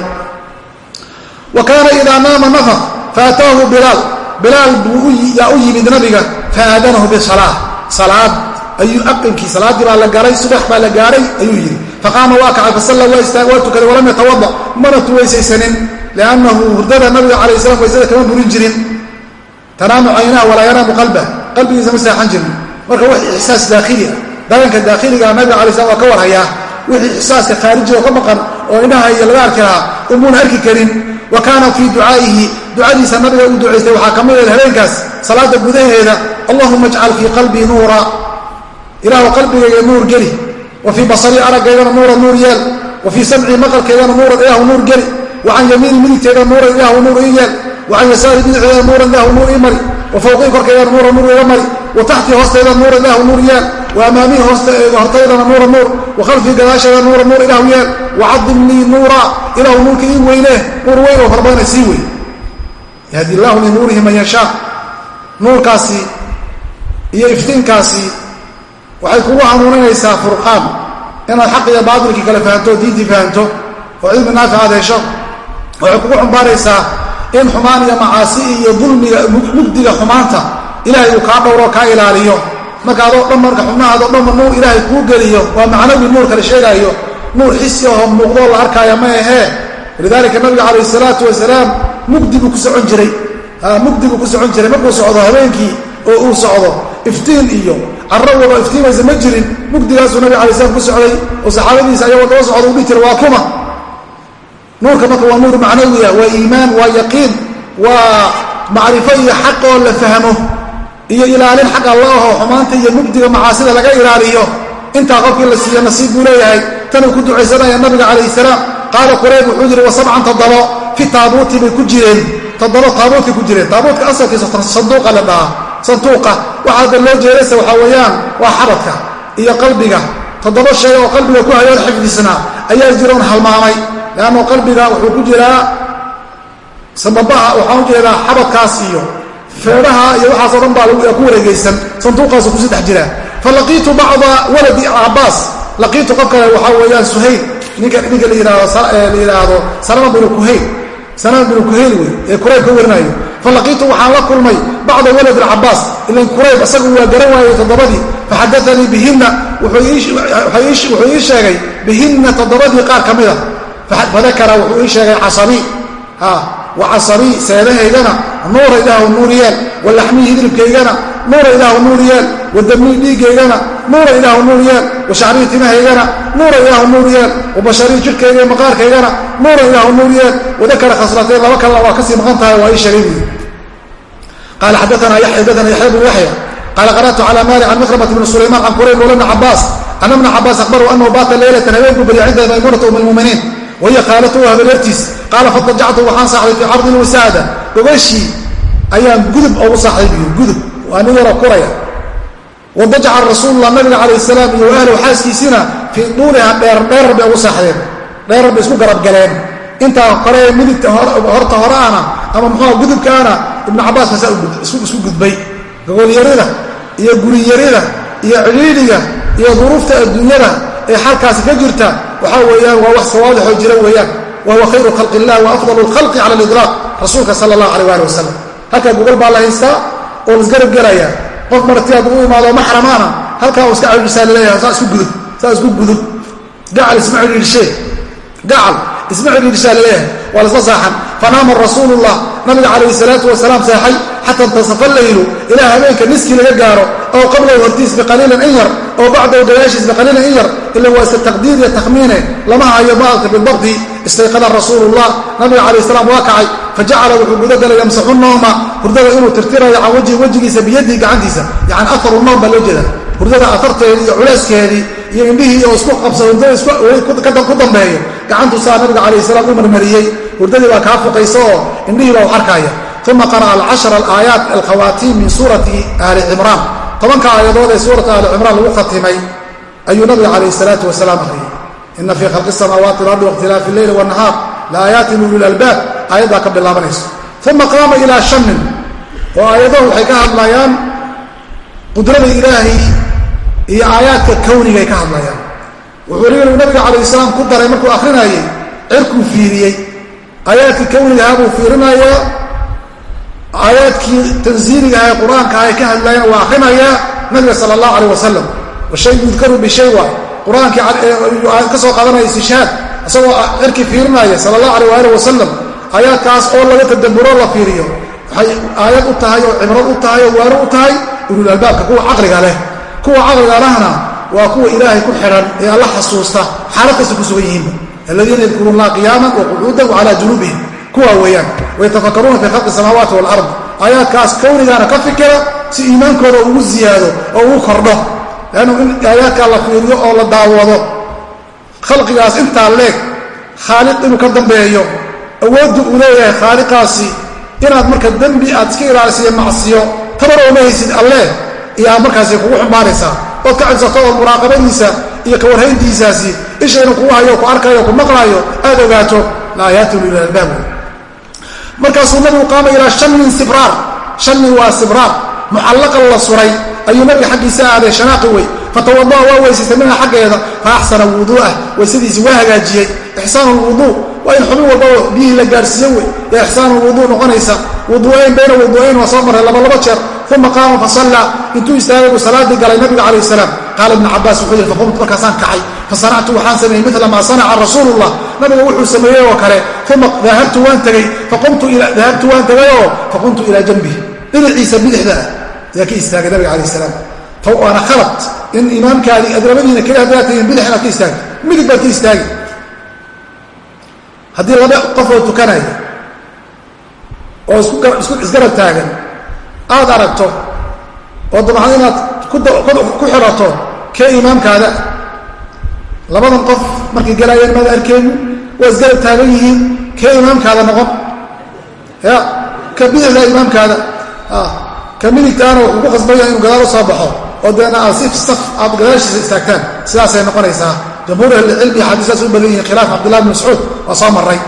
Wa kaana idaa naama nafaq faataahu bilaal. Bilaal buu yaa u yimid nabiga faadanahu bisalaa salaad ayuu aqankii salaaddii baa la garay subax baa la gaaray ayuu yidhi. Faqaama waa kacay fasalla waa tukaday walam yatawada mana tuweysaysanin liannahu hurdada nabiga calayh salam waysada kama burin jirin. Tanaamu caynaha walaa yanaamu qalba. Qalbigiisa ma seexan jirin marka wax ixsaas daakhili ah daakhiligaa nabiga alay slam waa ka warhayaa. Wixii ixsaaska khaarijiga ka maqan oo indhaha iyo laga arki lahaa umuuna arki karin. Wa kaana fii ducaa'ihi ducadiisa nabiga uu ducaystay waxaa ka mid ahed habeenkaas salaada gudaheeda allahuma ajcal fii qalbii nuura. Ilaahu qalbigayga nuur geli. Wa fii basarii araggaygana nuura nuur yeel. Wa fii samcii maqalkaygana nuuran ilaahu nuur geli. Wa can yamiini midigteeda nuuran ilaahu nuur ii yeel. Wa yasaari bidixdeeda nuuran ilaahu nuur ii mari wa fawqii korkaygana nuura nuur mari wa taxtii hoosteeda nuura ilaahu nuur yeel wa amaamihii hortaydana nuura nuur wa khalfii gadaasheeda nuura nuur ilaahu yeel wacadim lii nuura ilaahu nuurka ii weyne nuur weyn oo farbadana sii wey yahdi illaahu linuurihi man yashaa nuurkaasi iyo iftiinkaasi waxay kugu hanuuninaysaa furqaan inaad xaq iyo baatilkii kale fahanto diintii fahanto oo cilmi naafic aad hesho waxay kugu xumbaaraysaa in xumaan iyo macaasi iyo dulmiga mugdiga xumaanta ilaahay uu kaa dhowro kaa ilaaliyo. Marka adoo dhan marka xubnahaadoo dhanba nuur ilaahay kuu geliyo waa macnawi nuurka la sheegaayo. Nuur xisi ahoo muuqdoo la arkaaya ma ahee. Walidaalika nabiga calayh salaatu wasalaam mugdi buu ku socon jiray. Mugdi buu ku socon jiray. Markuu socdo habeenkii oo uu socdo iftiin iyo carro waba iftiimaysa ma jirin mugdigaasuu nabiga alay slam ku socday oo saxaabadiisa ayagoo daba socda u dhihi jira waa kuma nuurka marka waa nuur macnawiya waa iimaan waa yaqiin waa macrifo iyo xaq oo la fahmo iyo ilaalin xaq alla ahoo xumaanta iyo mugdiga macaasida laga ilaaliyo. Intaa qofkii la siiyo nasiib buu leeyahay tanuu ku ducaysanaya nabiga calayh salaam. Qaala qurayb wuxuu yidhi wa sabcan toddobo fi taabuuti bay ku jireen. Toddobo taabuutkay ku jireen. Taabuutka asalkiisa sanduuqa la dhahaa sanduuqa. Waxaa da loo jeeraysa waxaa weeyaan waa xabadka iyo qalbiga. Toddoba shay oo qalbiga ku hayoon xifdisnaa ayaa jiroon halmaamay leanno qalbiga wuxuu ku jiraa sababaha waxaan u xabadkaas iyo feedhaha iyo waxaasoo dhan baa ku wareegaysan. Sanduuqaasu ku saddex jiraa fa laqiitu bacda waladi cabaas laqiitu qof kale waxaa weeyaan suhayl. Ninka ninka la yidhaahdo salama binu kuhayl. Salama binu kuhayl wey ee kurayb ka warinayo fa laqiitu waxaan la kulmay bacda walad alcabaas ilan kurayb isagu waa garan waayey toddobadii. Faxadaanii bihinna. Wuxuu ii sheegay bihinna toddobadii qaar ka mida fadakara wuxuu ii sheegay casabii wa casabii seedahaygana nuura ilaahu nuur yeel wa laxmii hidribkaygana nuura ilaahu nuur yeel wa damii dhiiggaygana nuura ilaahu nuur yeel wa shacrii timahaygana nuura ilaahu nuur yeel wa basharii jidhkayga maqaarkaygana nuura ilaahu nuur yeel wadakara khaslatayn laba kalena waa ka sii maqan tahay waa ii sheegay buyi qaala xadaana xadaana yaxya bnu yaxya qaala qara'tu cala mali can makrabata bni sulaymaan can qurayb wala bni cabaas ana bna cabaas akhbaru anahu baata leylatan habeen buu barya cinda maymunata um lmuminiin wahiya khaalatuhu habaryartiis qaala fadajactu waxaan saaxday fii cardi lwisaada gogashii ayaan gudub ugu saaxday buyi gudub waa nin yaroo kuraya wadajaca rasuulullah nabiga calayh salaam iyo ahlow xaaskiisiina fii duuliha dheer dheerar bay ugu saaxdeen dheerar bay isku garabgaleen intaa hore midigta horta horeana ama muxuua gudubkaana ibnu cabaaska saa isku gudbay gogolyarida iyo guriyarida iyo cidhiidhiga iyo duruufta adduunyada ee xalkaasi ka jirta waxaa weeyaan waa wax sawaadixoo jira weeyaan. Wa khayru khalqi illah wa afdalu lkhalqi cala alidraaq rasuulka sala allahu alay ali wasalam halkaa gogol baa la haystaa oo la isgarab gelaya qof marti hadduu u imaado maxramaana halkaa uu iska cidhiidhsaa la leeyahay saa isku gudub saa isku gudub. Gacal isma cidhiidhshee gacal isma cidhiidhshaa la leeyahay waa lasla saaxan. Fanaama rasuulullah nabiga calayhi salaatu wasalaam seexay xata intasafa laylu ilaa habeenka niskii laga gaaro oo qablahu hortiis biqaliilan in yar oo bacdahu gadaashiis biqaliilan in yar ila waa iska taqdiir iyo takhmiine lama hayo maalka bidabdi istayqada rasuulullah nabiga calayh salaam waa kacay fajacala wuxuu gudagalay yamsaxu nooma hurdada inuu tirtirayo can wajhi wejigiisa biyadihi gacantiisa yani aharu noom loo jeeda hurdada atarteedii iyo culayskeedii iyo indhihii oo isku qabsa hurdada ku dambeeyo gacantu saa nabiga calayh salaam u marmariyey hurdadii baa kaa fuqaysa oo indhihii baa u arkaya uma qara'a alcashara alaayaat alkhawaatiim min suurati ahli cimraan tobanka aayadood ee suurata ahli cimraan lagu khatimay ayuu nabiga calayh salaatu wasalaam akriyay ina fii khalqi samaawaati walardi wakhtilaafi leyli wanahaar laayaatin ulil albaab aayaddaa ka bilaabanayso uma qaama ilaa shanin oo aayadahu waxay ka hadlayaan qudrada ilaahay iyo aayaadka kawnigaay ka hadlayaan wuxuu ri nabiga calayh salaam ku daray markuu akrinayay cirkuu fiiriyey aayaadkii kawnigahaa buu fiirinayaa aayaadkii tansiiligaha ee qur'aanka ay ka hadlayaan waa akrinayaa nabiga sala allahu calayh wasalam washay yudkaru bishay waay qur'aankii ka soo qaadanaya istishhaad isagoo cirkii fiirinaya sala allahu alayh waalih wasalam aayaadkaas oo laga tadaburo la fiiriyo. Waxay aayad u tahay oo cibrad u tahay oo waano u tahay. Ulul albaabka kuwa caqliga leh. Kuwa caqliga lehna waa kuwa ilaahay ku xidhan ee alla xasuusta xaalad kasta ku sugan yihiinba. Aladiina yadkuruun allaha qiyaaman wa qucuudan wa junuubihim kuwaa weeyaan. Wayatafakaruuna fii khalqi samaawaati walard aayaadkaas kownigaana ka fikira si iimaankooda ugu ziyaado oo ugu kordho. Leannu in aayaadkaa la fiiriyo oo la daawado. Khalqigaas intaa leeg khaaliq inuu ka dambeeyo awooddu uu leeyahay khaaliqaasi inaad marka dembi aad iska ilaalisiyo macsiyo tabar ooma haysid alleh iyo aad markaasi kugu xumbaanaysaa ood ka cibsato oo muraaqabadiisa iyo kawarhayntiisaasi ishaynu kugu hayo ku arkayo ku maqlaayo aad ogaato laayaatu lilalbaab markaasuu nabigu qaama ilaa shanin sibraar. Shanin waa sibraar. Mucallaqan la suray. Ayuu nabiga xaggiisa aaday shanaaqi wey fatawada'a waa weysaystay minha xaggeeda. Fa axsana wuduu'ah weysadiisi waa hagaajiyey. Ixsaanu lwuduu waa in xubin walbaba biyihii la gaadhsiiyo wey yaa ixsaanu lwuduu noqonaysa. Wuduu'ayn bayna wuduu'ayn waa soo maray laba laba jeer uma qaama fasallaa intuu istaagay buu salaaddii galay nabiga calayh salaam. Qaala ibnu cabaas wuxuu yihi faqumtu markaasaan kacay. Fasanactu waxaan sameeyey mila maa sanaca rasuulullah. Nabiga wuxuu sameeyey oo kale uma dahabtu waan tegey. Dahabtu waan tegayoo faqumtu ilaa janbihi. Dhinaciisa bidixda ah ayaa ka istaagay nabiga calayh salaam. Waana khalad. In imaamkaadii aad labadiina keli haddaad tihiin bidix inaad ka istaagi midig baad ka istaagi haddii laba qofoo tukanaya oo isgarab taagan aad aragto oo dabcan inaad ku xirato kee imaamkaada. Labadan qof markay galaayeen maad arkeyni waa isgarab taagan yihiin kee imaamkaada noqon? Ya ka bidixda imaamkaada. Ka midigtaana wuxuu ku qasbaya inuu gadaal u soo baxo oo deena aad si saf aad gadaashiisa istaagtaan. Sidaasay noqonaysaa. Jamhuur ahlicilmi xadiisaas u badan yihiin khilaaf cabdillah bn mascuud waa soo maray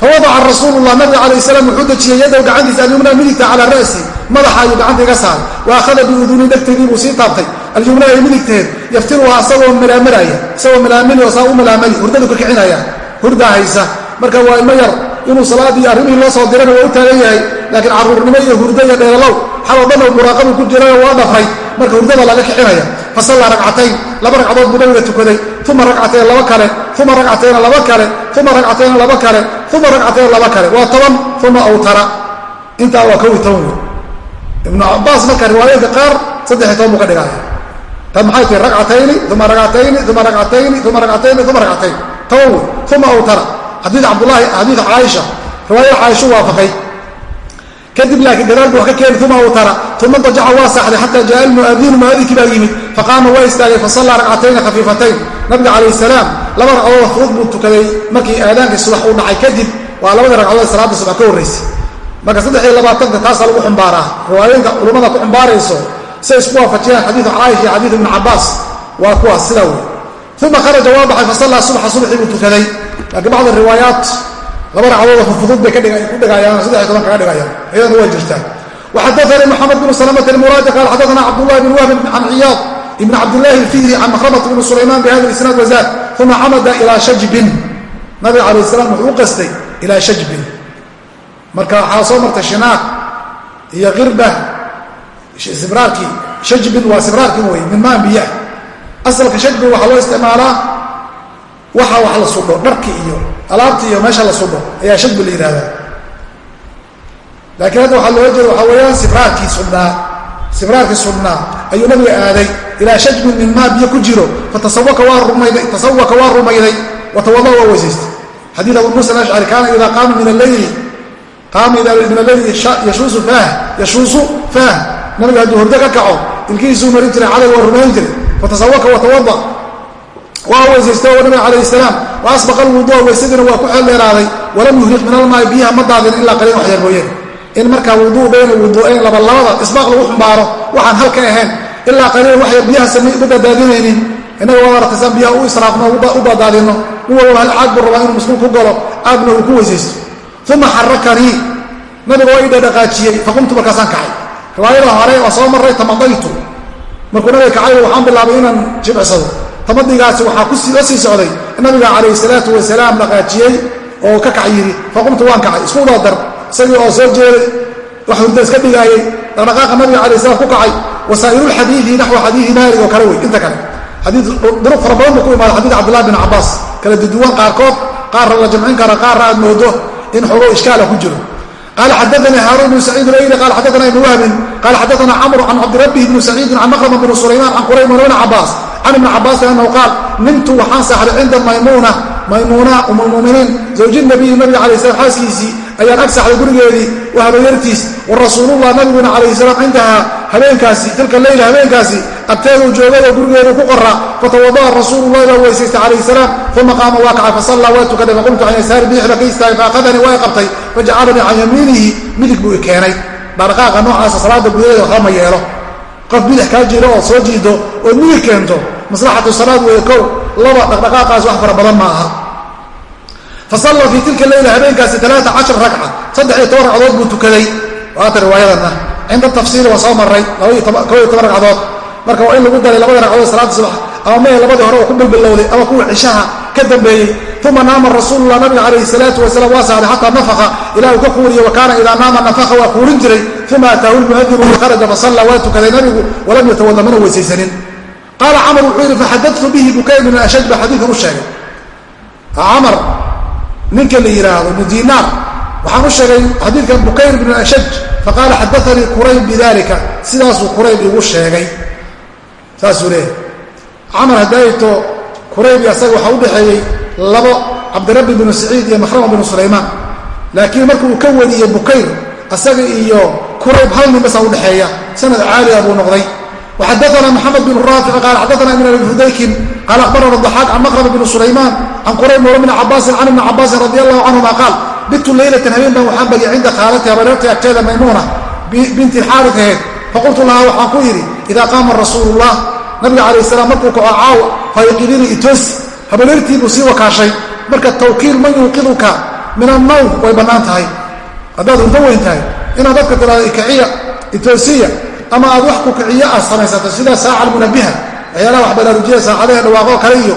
fawadaca rasuulullah nabiga calayh salaam wuxuu dejiyey yadow gacantiisa alyumnaa midigta calaa ra'si madaxa ayuu gacanta iga saaray. Wa akhada biuduni dhegteedii buu sii taabtay. Alyumnaa ee midigteed yaftiruhaa isagoo malaamalaya isagoo malaamali oo saa u malaamali hurdadu ka kicinaya hurdaa haysa. Marka waa ilmo yar inuu salaadii arrimihii loo soo dirana waa u taagan yahay laakiin carruurnimo iyo hurdo iyo dheelalow xaloo dhan oo muraaqabu ku jirayo waa dhafray marka hurdada laga kicinaya fasallaa ragcatayn laba ragcadood buu nabiga tukaday uma ragcatayn laba kale uma ragcatayna laba kale uma ragcatayna laba kale uma ragcatayn laba kale. Waa toban uma awtara intaa waa kowi toban wey ibnu cabaas marka riwaayadka qaar saddexiy toban buu ka dhigaya tan maxay tihi ragcatayni uma ragcatayni uma ragcatayni uma ragcatayni uma ragcatayn toban wey uma awtara xadii cabdulahi xadiid caaisha. Riwaayada caaishu waafaqay kadib laakiin gadaal bu wax ka keeni uma awtara uma dajaca waa saaxday xataa jaa almu'adinu mu'adinkii baa yimid. Faqaama waa istaagay fasallaa ragcatayni khafiifatayn. Nabiga calayh salaam laba ragcadood fudud buu tukaday markii aadaankii subax uu dhacay. Kadib waa labadii ragcadood salaadda subax ka horraysay marka saddex iyo labaatanka taasaa lagu xumbaaraa riwaayooyinka culummada ku xumbaarayso say isku waafajiyaan xadiidu caaisha iyo xadiidu ibnu cabaas waa kuwaas sidaa wey uma kharaja waa baxay fasallaa subxa subaxii buu tukaday. Laakiin bacd riwaayaat laba ragcadood fudud bay ku dhigayaan saddex toban kaga dhigayaan. Iyadana waa jirtaa waxadaanii moxamed bnu salamata almuraadi qaal xadaana cabdullahi bn wahbin can ciyaad ibn cabdillahi alfihri can makhramat bni sulaymaan bihada isnaad wazaad uma camada ilaa shajbin. Nabiga calayh salaam wuxuu u qastay ilaa shajbin. Marka waxaa soo martay shinaaq iyo kirba sibraarkii. Shajbin waa sibraarkin wey min maan biya asalka shajbin waxaa loo isticmaalaa waxa wax la sudho dharki iyo alaabti iyo meesha la sudho ayaa shajbi la yidhahdaa laakiin hadda waxaa loola jeeda waxaa weeyaan sibraarkii sunnaa sibraarkii sunnaa ayuu nabiga aaday ilaa shajbin min maa biyo ku jiro fatasawaka waa rumayday watawada waa weysaystay. Xadiid abu muusa alashcari kaana idaa qaama min alleyli qaama min alleyli yashuusu faah yashuusu faah. Nabiga hadduu hurdo ka kaco ilkihiisuu marin jiray caday waa rumayn jiray fatasawaka watawada waa weysaystay oo nabiga calayh salaam wa asbaqa alwudua weysadina waa ku xeeldheeraaday walam yuhriq min almaai biyaha ma daadin ilaa qaliin wax yar mooyeen. In markaa wuduu bayna wuduuayn labalabada isbaaq lagu xumbaaro waxaan halka ahayn ilaa qaliil wax yar biyaha samay uba daadaadinaynin. Innaga waa aragtaysaan biyaha u israafno u badaadinno nin caag buu rabaa inuu musquul ku galo aadna uu ku weysaysto. Uma xarakanii nabiga waa ii dhadhaqaajiyey faqumtu markaasaan kacay. Riwaayada hore waa soo marray tamadaytu. Markuu nabiga kacay waxaan bilaabay inaan jimicsado tamadigaasi waxaa la sii socday nabiga calayhi salaatu wasalaam dhaqaajiyey oo ka kac yidhi faqumtu waan kacay isku dar isagii oo soo jeeday wax iska dhigaayey dhaqdhaqaaqa nabiga alay slam ku kacay wasaa'irulxadiidi naxwa xadiidi maalik oo kale wey inta kale. Duruq fara badan buu ku imaada xadiid cabdillahi bin cabaas kala duduwan qaarkood qaarna la jamcin kara qaarna aad moodo in xogo ishkaala ku jiro. Qala xadaanii haaruun bnu saciid layli qala xadaana ibnu wahbin qala xadaana camru can cabdirabbihi bni saciidin can maqrama bni sulaymaan can qurayb bn cabaas can ibni cabaasin anahu qaal nimtu waxaan saaxday cinda maymuuna maymuuna um lmuminiin zawji nabiyi nabiga alay slam xaaskiisii ayaan ag saxday gurigeedii waa habeeyartiis wa rasuulullah nabiguna calayhi salaam cindahaa habeenkaasi tilka leyla habeenkaasi agteeduu joogado gurigeedu ku qoraa fatawada'a rasuulullahi baa weysaystay calayhi salaam uma qaama waa kacay fasallaa waa tukaday faqumtu can yasaari bidixda ka istaagay faaqadanii waa i qabtay fajacalanii can yamiinihi midig buu i keenay dhaqdhaqaaqa noocaasa salaada gudaheeda waxba ma yeelo qof bidix kaa jiro ood soo jiido keento maslaxatu salaad weeye kow laba dhaqdhaqaaqaas wax fara badan ma aha fasalla fii tilka leyla habeenkaasi alaaa cashar ragca saddex iyo toban ragcadood buu tukaday. Waata riwaayadanna cinda tafsiili waa soo maray kow iyo toban ragcadood. Marka waa in lagu daray labada ragcadood salaada subax ama mee labadii hore oo ku bilbilowday ama kuwa cishaha ka dambeeyey. Uma naama rasuulullah nabiga calayhi salaatu wasalaam waa saaday xataa nafaqa. Ilah uu ka kuuriye wa kaana idaa naama nafaqa waa kuurin jiray. Uma ataahu lmuhadiru fakharaja fasalla waa tukaday nabigu walam yatawada mana weysaysanin qaala camar wuxuu yidhi faxadatu bihi bukay bn ashaj ba xadiikan u sheegay camar ninka la yidhaahdo ibnu dinaar waxaan u sheegay xadiidkan bukayr bn ashaj faqaala xadaanii qurayb bidalika sidaasuu qurayb igu sheegay saasuu leeyahy camar hadayto qurayb iyo asaga waxaa u dhexeeyey labo cabdirabbi bnu saciid iyo makrama bnu sulaymaan laakiin marka uu ka wariyey bukayr asaga iyo qurayb hal nin basaa udhexeeya sanad caaliga buu noqday وxadثna mحamed بن rاafic qal xadثna ibn abi hudaykin qal akhbarana ضaxاaq can maqrb bn sulaymaan can qurayb mawla bn cabaasin can ibni cabaasin radi allahu canهuma qaal bitu leylatan habeen baan waxaan bagay cinda khaalati habareertay agteeda maymuuna binti xaarid aheyd faqultu laha waxaan ku yidhi ida qaama rasuul الlah nabiga calayh salaam markuu kaco caaw fayqidini itoosi habareertii buu sii wakaashay marka tawkiil man yuuqiduka min annawm way bannaan tahay haddaad hurdo weyn tahay inaad dadka tiraado ikaciya itoosiya ama aad wax kukiciyo aad samaysato sida saaca almunabiha waxyaalaha wax baraarujiya saacadaha dhawaaqoo kale iyo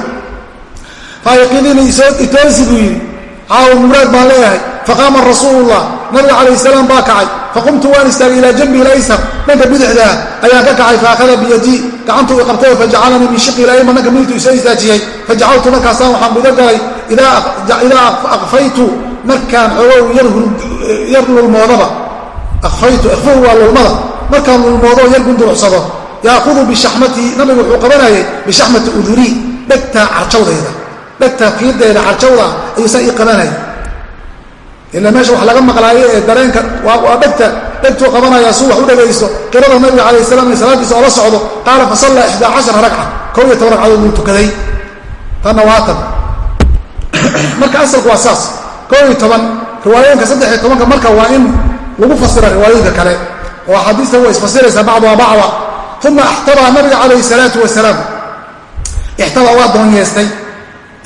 faayiqidiini itoonsi buu yidhi. Caawa muraad baan leeyahay. Faqaama rasuulullah nabiga calayh salaam baa kacay. Faqumtu waan istaagay ilaa janbi ilaysar dhanka bidixdaa ayaan ka kacay faahada biyadii gacantuu i qabtay fajacalanii min shiqi ilayma dhanka midigtu isoo istaajiyey fajacaltu markaasaan waxaan guda galay idaa aqfaytu markaan xoogow yar lulmoodaba afaytu ikhfahu waa lulmada markaan lulmoodo yar gundurucsado yaahudu bishaxmatii nabigu wuxuu qabanayay bishaxmati udunii dhegta carjawdayda dhegta fiideeda carjawda ayuu saa ii qabanaya ila meesha wax laga maqlaayo ee dareenka waa dhegta dhegtuu qabanaya suu wax u dhegayso qirada nabiga calayh salam in salaadiisa oo la socdo qaala fasalla ixdaa cashara ragca kow iyo toban ragcadood buu tukaday. Tanna waa tan. Marka asalku waa saas. Kow iyo toban riwaayooyinka saddex iyo tobanka marka waa in lagu fasira riwaayooyinka kale oo axaadiista way isfasiraysaa bacduha bacda uma axtabaa nabiga calayhi salaatu wasalaam. Ixtabaa waa doonyeestay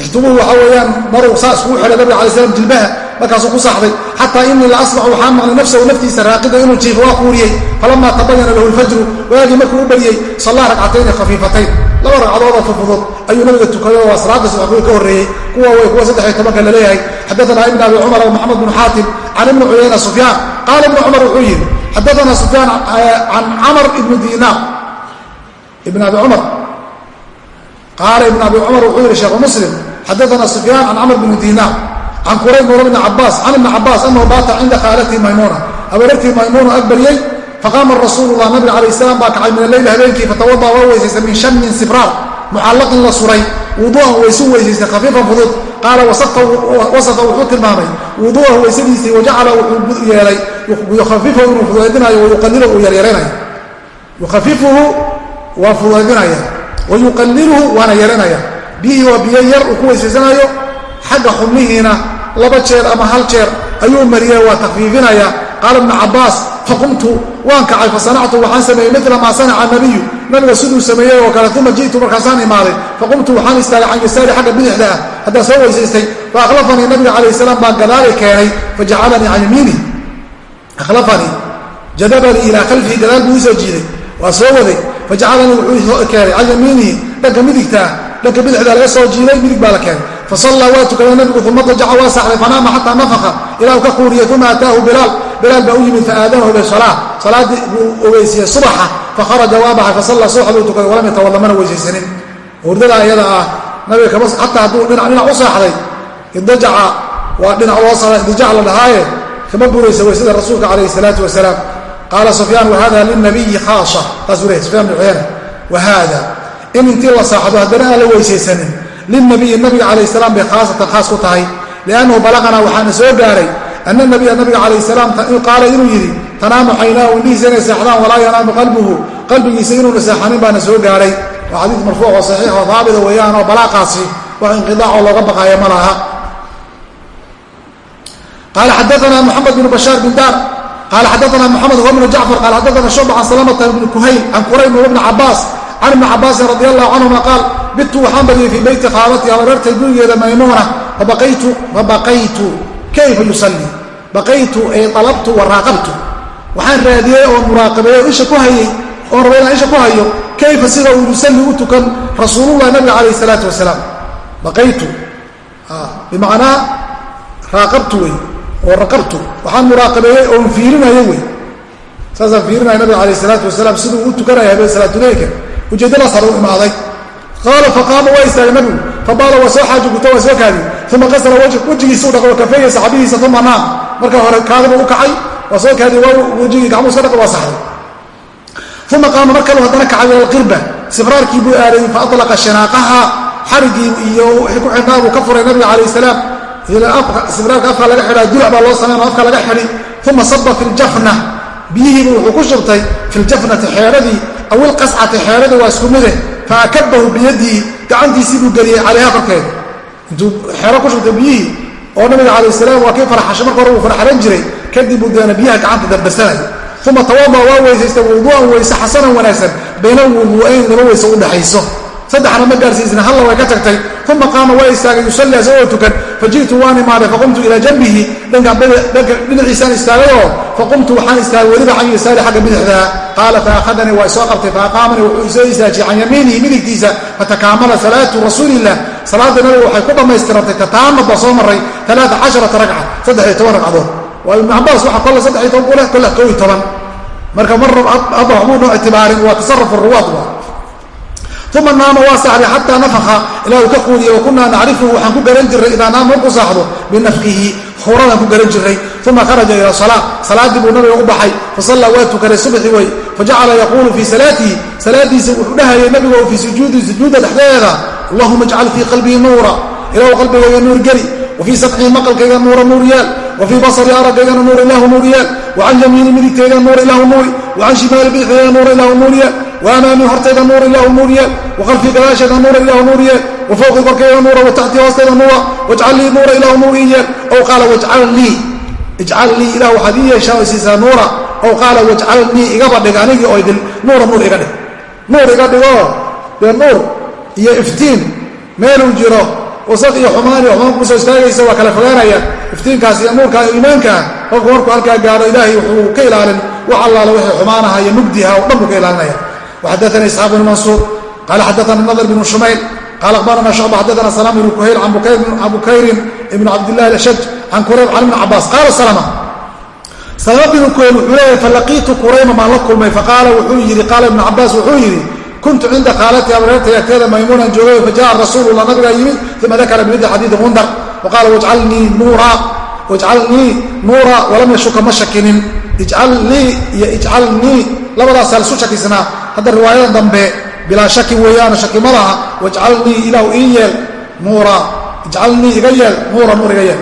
ixtibuhu waxaa weeyaan maruu saa iskugu xidhay nabiga alay slam jilbaha markaasuu ku saaxday xataa inii la asmacu waxaan maqlay nafsahu naftiisa raaqida inuu jiifo waa kuuriyey falamaa tabayana lahu lfajru waagii markuu u baryey sallaa ragcatayni khafiifatayn laba ragcadood oo fufudud ayuu nabiga tukaday oo salaada subax kuwii ka horreeyey. Kuwa way kuwa saddex iyo tobanka la leeyahay. Xadaana ibn abi cumar maxamed bnu xaatim can ibni cuyayna sufyaan. Qaala ibnu cumar wuxuu yidhi xadaana sufyaan can camar ibni dinaar ibn abi cumar qaala ibn abi cumar wuxuu yidhi sheekhu muslim xadaana sufyaan can camr bni dinaar can qurayb mawla bni cabaas can ibni cabaas anahu baata cinda khaalatihi maymuuna abaarartii maymuuna agbaryey faqaama rasuululah nabiga calayh salaam baa kacay min alleyli habeenkii fatawada waa weysaystay min shamin sibraar mucallaqin la suray. Wuduu'an weysu weysaystay khafiifan fudud. Qaala wasafa wuxuu tilmaamay. Wuduu'ahu weysadiisii wajacala wuxuu yeelay. Yukhafifahu inuu fudaydinayo wayuqalilahu uu yaryaranayo yukhafifuhu waa fudaydinaya wayuqaliluhu waana yaranaya biyihii waa biyo yar uu ku weysaysanayo xagga xubnihiina laba jeer ama hal jeer ayuu mariyay waa takfiifinaya qaala ibnu cabaas faqumtu waan kacay fasanactu waxaan sameeyey mila maa sanaca nabiyu nabiga siduu sameeyey oo kale uma ji'tu markaasaan imaaday faqumtu waxaan istaagay can yasaari xagga bidixda ah haddaan soo weysaystay faakhlafanii nabiga calayh salaam baa gadaali keenay fajacalanii can yamiinih akhlafanii jadabanii ilaa khalfihi gadaal buu u soo jiiday waa soo waday fajacalanii wuxuu keenay can yamiinihi dhanka midigtaa dhanka bidixda laga soo jiiday midig baa la keenay fasallaa waa tukaday nabigu uma dajaca waa saxday fanaama xataa nafaqa ilaa uu ka quuriye uma ataahu bilaal bilaal baa u yimid faaaadahu bisalaa salaadii buu ogeysiiyey subaxa fakharaja waa baxay fasalla subaxduu tukaday walam yatawada mana weysaysanin hurdada ayada ah nabiga kama xataa hadduu dhinac u saaxday idajaca waa dhinac loo sara idijac la dhahaaye kama buraysa weysada rasuulka calayhi salaatu wasalaam. Qaala sufyaan wahada lilnabiyi khaasa taasuu lehay sufyan bn cuyana wahada in intii la saaxdo haddana aan la weysaysanin. Lilnabiyi nabiga calayh salaam bay khaasatan khaas ku tahay. Liannahu balaqanaa waxaana soo gaaray ana nabiya nabiga calayh salaam qaala inuu yidhi tanaamu caynaahu indhihiisa seexdaan walaa yanaamu qalbuhu qalbigiisa inuuna seexanin baana soo gaadhay waa xadiis marfuuc oo saxiix oo daabida weeyaan oo balaaqaasi wax inqidaacoo looga baqaayo ma laha qaala xadaana moxamed bn bashaar bin qaala xadaana moxamed huwa bnu jacfar qaala xadaana shucba salamata bni kuhayl can quraym wa cabaas can ibni cabaasin radi allahu canhuma qaal bitu waxaan baryay fii beyti khaalati habareertay gurigeeda maymuuna fabaqaytu kayfa yusallii baqaytu ay alabtu wa raaqabtu. Waxaan raadiyey oo muraaqabeeyo isha ku hayey oon raba inaan isha ku hayo. Kayfa sida uu yusalli u tukan? Rasuulullah nabiga calayh isalaatu wasalaam baqaytu. Bimacnaa raaqabtu wey oo raqabtu waxaan muraaqabeeyey oon fiirinayo wey. Saasaan fiirinaya nabiga calayh isalaatu wasalaam siduu u tukanaya habeen salaatuleylka ujeeddadaas hada u imaaday qaala faqaama waa istaagay nabigu fabaala waa soo xaaji guta waa soo kaadiyey uma qasala wejigiisa u dhaqo kafeeya saxabihiisa uma naam marka hore kaadibu u kacay waa soo kaadiyey waa wejigii gacmuu iska dhaqo waa saxday uma qaama mar kaleu haddana kacay ila alqirba sibraarkii buu aaday faalaqa shanaaqaha xarigii iyo wixii ku xidhnaa buu ka furay nabiga calayh salaam. Sibraarka afka laga xidhaa dulac baa loo aw ilqascati xeeradii waa isku mide faakabahu biyadihi gacantiisii buu geliyey calayha korkeeda. Intuu xero ku shubtay biyihii oo nabiga calayh salaam waa kii farxashay marka hore uu farxaran jiray kadib buu deena biyaha gacanta dardarsanay uma tawada waa weysaystay wuduu'an weyse xasanan wanaagsan bayna wuduu'ayn laba weyse u dhaxayso saddexna ma gaarsiisna halla way ka tagtay uma qaama waa istaagay yusalli asagoo tukan faji'tu waan imaaday faqumtu ilaa janbihi dhinaciisaan istaagayoo faqumtu waxaan istaagay weliba can yasaari xagga bidixdaa qaala faakhadanii waa isoo qabtay faaqaamanii wuxuu isoo istaajiyey can yamiinihi midigtiisa fatakaamala salaatu rasuulilah salaada nabiga waxay ku dhammaystirantay tataamad baa soo maray alaaa casharata ragca saddex iyo toban ragcadood waa ibnu cabaas waxa kolle saddex iyo toban ku leh kolle kow iyo toban marka mar hadda waxbuu noo ictibaarin waa tasaruf ruwaad waa uma naama waa saxday xataa nafaka ilaa uu ka quudiye wakunaa nacrifuhu waxaan ku garan jirray idaa naama markuu saaxdo binafkihi howradaan ku garan jirray uma kharaja ila salaa salaaddii buu nabiga u baxay fasallaa waa tukaday subxi wey fajacala yaquulu fii salaatihi salaadiisa wuxuu dhahayay nabiga oo fii sujuudi sujuudda dhexdeeda allahuma ajcal fii qalbii nuura ilahu qalbigayga nuur geli wa fii samcii maqalkayga nuura nuur yaal wa fii basari araggayana nuur ilahu nuur yaal wa can yamiini midigtayga nuur ilahu nuuri wa can shimaali bidixdayga nuur ilahu nuur waamaamii hortayda nuur ilahu nuur yeel waqalfii gadaasheeda nuura ilahu nuur yeel wa fowqii korkayda nuura wa taxtii hoostayda nuura wajcal lii nuura ilahu nuur ii yeel ow qaala wajcal lii ijcal lii ilah waxaad ii yeeshaa oo siisaa nuura ow qaala wajcal lii igaba dhig anigii oo idil nuura nuur iga dhig nuur iga dhigoo dee nuur iyo iftiin meeluu jiro wasaq iyo xumaan iyo xumaan ku soo istaagaysa waa kala fogaanaya iftiinkaas iyo nuurkaa iyo iimaankaa qofku markuu halkaa gaaro ilaahay wuxuu ka ilaalin wax allaala wixii xumaanaha iyo mugdiha dhan buu ka ilaalinaya وxadثnي isxاaq بن maنsuur qala xadثna nadr بن shumayl qala akhbarana شhucba xadثna سلام بن kuhayl can bukayrin ibn cabdالlah الأshaj can kurayb can ibn cabaas qaala slma salama binu kuhayl wuxuu leeyahay falaqiitu kurayma maan la kulmay faqaala wuxuu yidhi qaala ibnu cabaas wuxuu yidhi kuntu cinda khaalati abareertay agteeda maymuunan joogay fajaءa rasuulullah nabigaa yimid uma dakara bimidli xadiidi mundar waqaala wajcalnii nuura wajcalnii nuura walam yashuka ma shakinin ijcalnii iyo ijcalnii labadaasaa lisu shakisnaa hadda riwaayada dambe bilaa shakin weeyaano shaki ma laha. Wajcalnii ilaahu ii yeel nuura. Ijcalnii iga yeel nuura nuur iga yeel.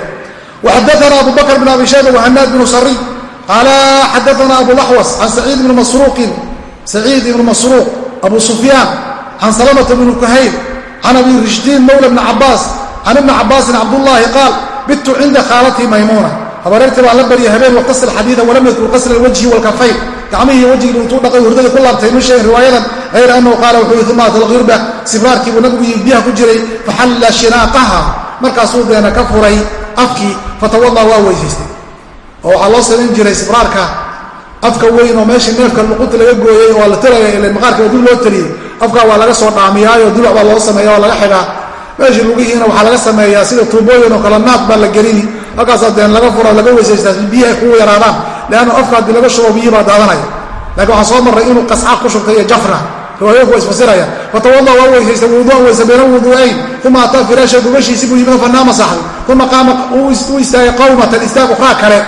Waxadaana abu bakr bn abi shayba wahanaad bnu sari qaala xadaana abu laxwas can saciid bni masruuqin. Saciid ibni masruuq abu sufyaan can salamata bni kuhayl can abi rishdiin mawla bni cabaas can ibni cabaasin cabdullaahi qaal bittu cinda khaalatii maymuuna habareertii baan la baryay habeen waqtasl xadiida walam yadkur qasla wajhi walkafayn gacmihii wejigii intuu dhaqay hurdadii ku laabtay nu sheegin riwaayadan. Hayra annahu qaala wuxuu yii uma atalqirba sibraarkii buu nabigu biyaha ku jiray faxalla shinaaqaha markaasuu deena ka furay afkii fatawada waa weysaystay oo waxaa loo samayn jiray sibraarka afka weyn oo meeshii neefka luqunta laga gooyey oo la talaya ila maqaarka waa dib loo taliyey afkaa waa laga soo dhaamiyaayo duluc baa loo sameeya oo laga xigaa. Meeshii lugihiina waxaa laga sameeyaa sida tuubooyin oo kale naad baa la gelini halkaasaa deen laga fura laga weysaystaa biyaha kugu yaraadaan leanna afka haddii laga shubo biyi baa daadanaya. Lakin waxaa soo marray inuu qasca ku shubtay iyo jafna riwaayadku waa isfasiraya. Fatawada waa weysaysta wuduan weysa bayna wuduuayn. Uma ataa firaasha gubashiisi buu yimid fanaama saxday. Uma qaama u istaagay qawmatan istaag ukhraa kale.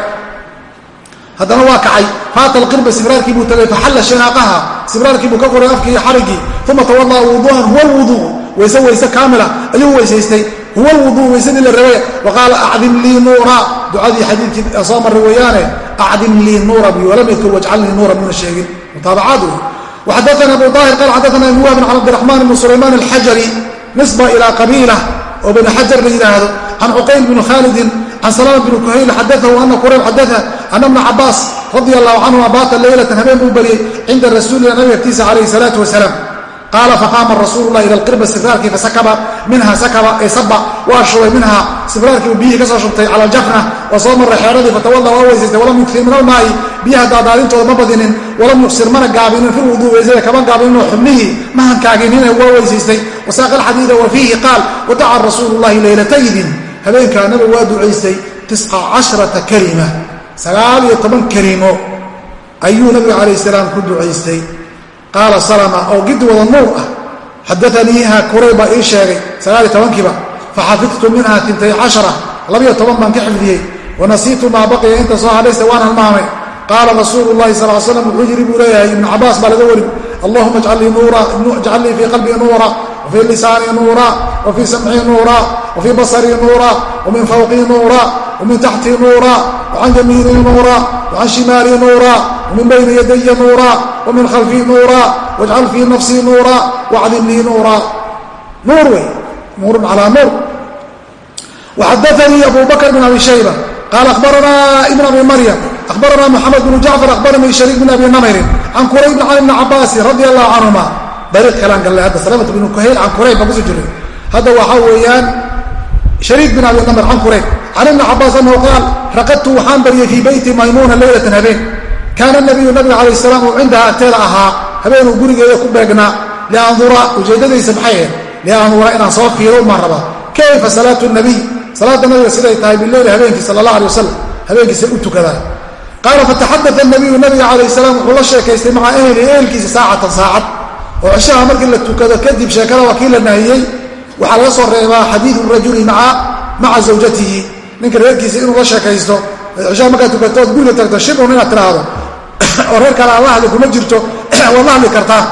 Haddana waa kacay. Faata alqirba sibraarkii buu tagay faxalla shinaaqaha sibraarkii buu ka qoray afkii iyo xarigii. Uma tawadaa wuduan huwa lwuduu weyse weyse kaamila. Ayuu weysaystay huwa lwuduu weysadii la rabay. Wa qaala acdim lii nuura. Ducadii xadiidkii soo marray weeyaane acdim lii nuura buy walam yadkur wajcalnii nuura muna sheegin mutaabacaad wey waxadaana abu daahir qaal xadaana ibn wahbin can cabdiraxmaan ibni sulaymaan alxajari nisba ilaa qabiila. Oo bani xajar la yidhaahdo can cuqayl bni khaalidin can salama bni kuhayl xadaahu ana qurayb xadaa ana bna cabaas radia allahu canhuma baata leylatan habeen buu bariyey cinda rasuulillah nabiga agtiisa calayhi salaatu wasalaam qaala faqaama rasuululah ila alqirba sibraarkii fasakaba minha sakaba ee saba waa shubay minha sibraarkii biyihii ka soo shubtay cala aljafna waa soo marray xeeradii fatawalla waa weysaystay walam yuksir min almaa'i biyaha daadaadintooda ma badinin walam yuksir mana gaabinin fi wuduu weysada kama gaabininoo xubnihii ma hankaaginine waa weysaystay wasaaqa alxadiida wa fiihi qaal wadaca rasuulu llahi leylataydin habeenkaa nabigu waa ducaystay tisca cashrata kalima sagaal iyo toban kelimo ayuu nabiga calayh salaam ku ducaystay qaala salama oo gidi wada nuur ah xadaaniiha kuray baa ii sheegay sagaal iyo tobankiiba faxafidtu minha intay cashara labiyo toban baan ka xifdiyey wanasiitu maa baqiya inta soo hadhaysta waan halmaamay qaala rasuulu llahi sal l slam wuxuu yidhi buu leeyahay ibnu cabaas baa laga wari allahuma ijcal lii fii qalbii nuura nuura wafii samcii nuura wafii basarii nuura wamin fawqii nuura wamin taxtii nuura wacan yamiinii nuura wacan shimaalii nuura wamin bayni yadaya nuura wamin khalfii nuura wajcal fii nafsii nuura wacdim lii nuura nuur wey nuurun calaa nuur waxadaanii abu bakr bn abi shayba qaala akhbaranaa ibn abi maryam akhbaranaa moxamed bnu jacfar akhbaranii shariik bn abi namirin can kurayb can ibni cabaasin radi allahu canhuma dariiq kalaan gallay hadda salamat bnu kuhayl can kurayb bin ku beegnaa. Liandura soo fiiro umaan qaala fataxadaa nabiyu nabiga calayh salaam wuxuu la sheekaystay maca ehli ehelkiisa saacatan saacad oo cishaha markii la tukado kadib sheekada waa kii la nahiyey waxaa laga soo reebaa xadiidu rajuli maca zawjatihi. Ninka reerkiisa inuu la sheekaysto cishaha markaad tukato ood guriga tagto shibun inaad tiraahdo. Oo reer kale aan la hadli kuma jirto waad la hadli kartaa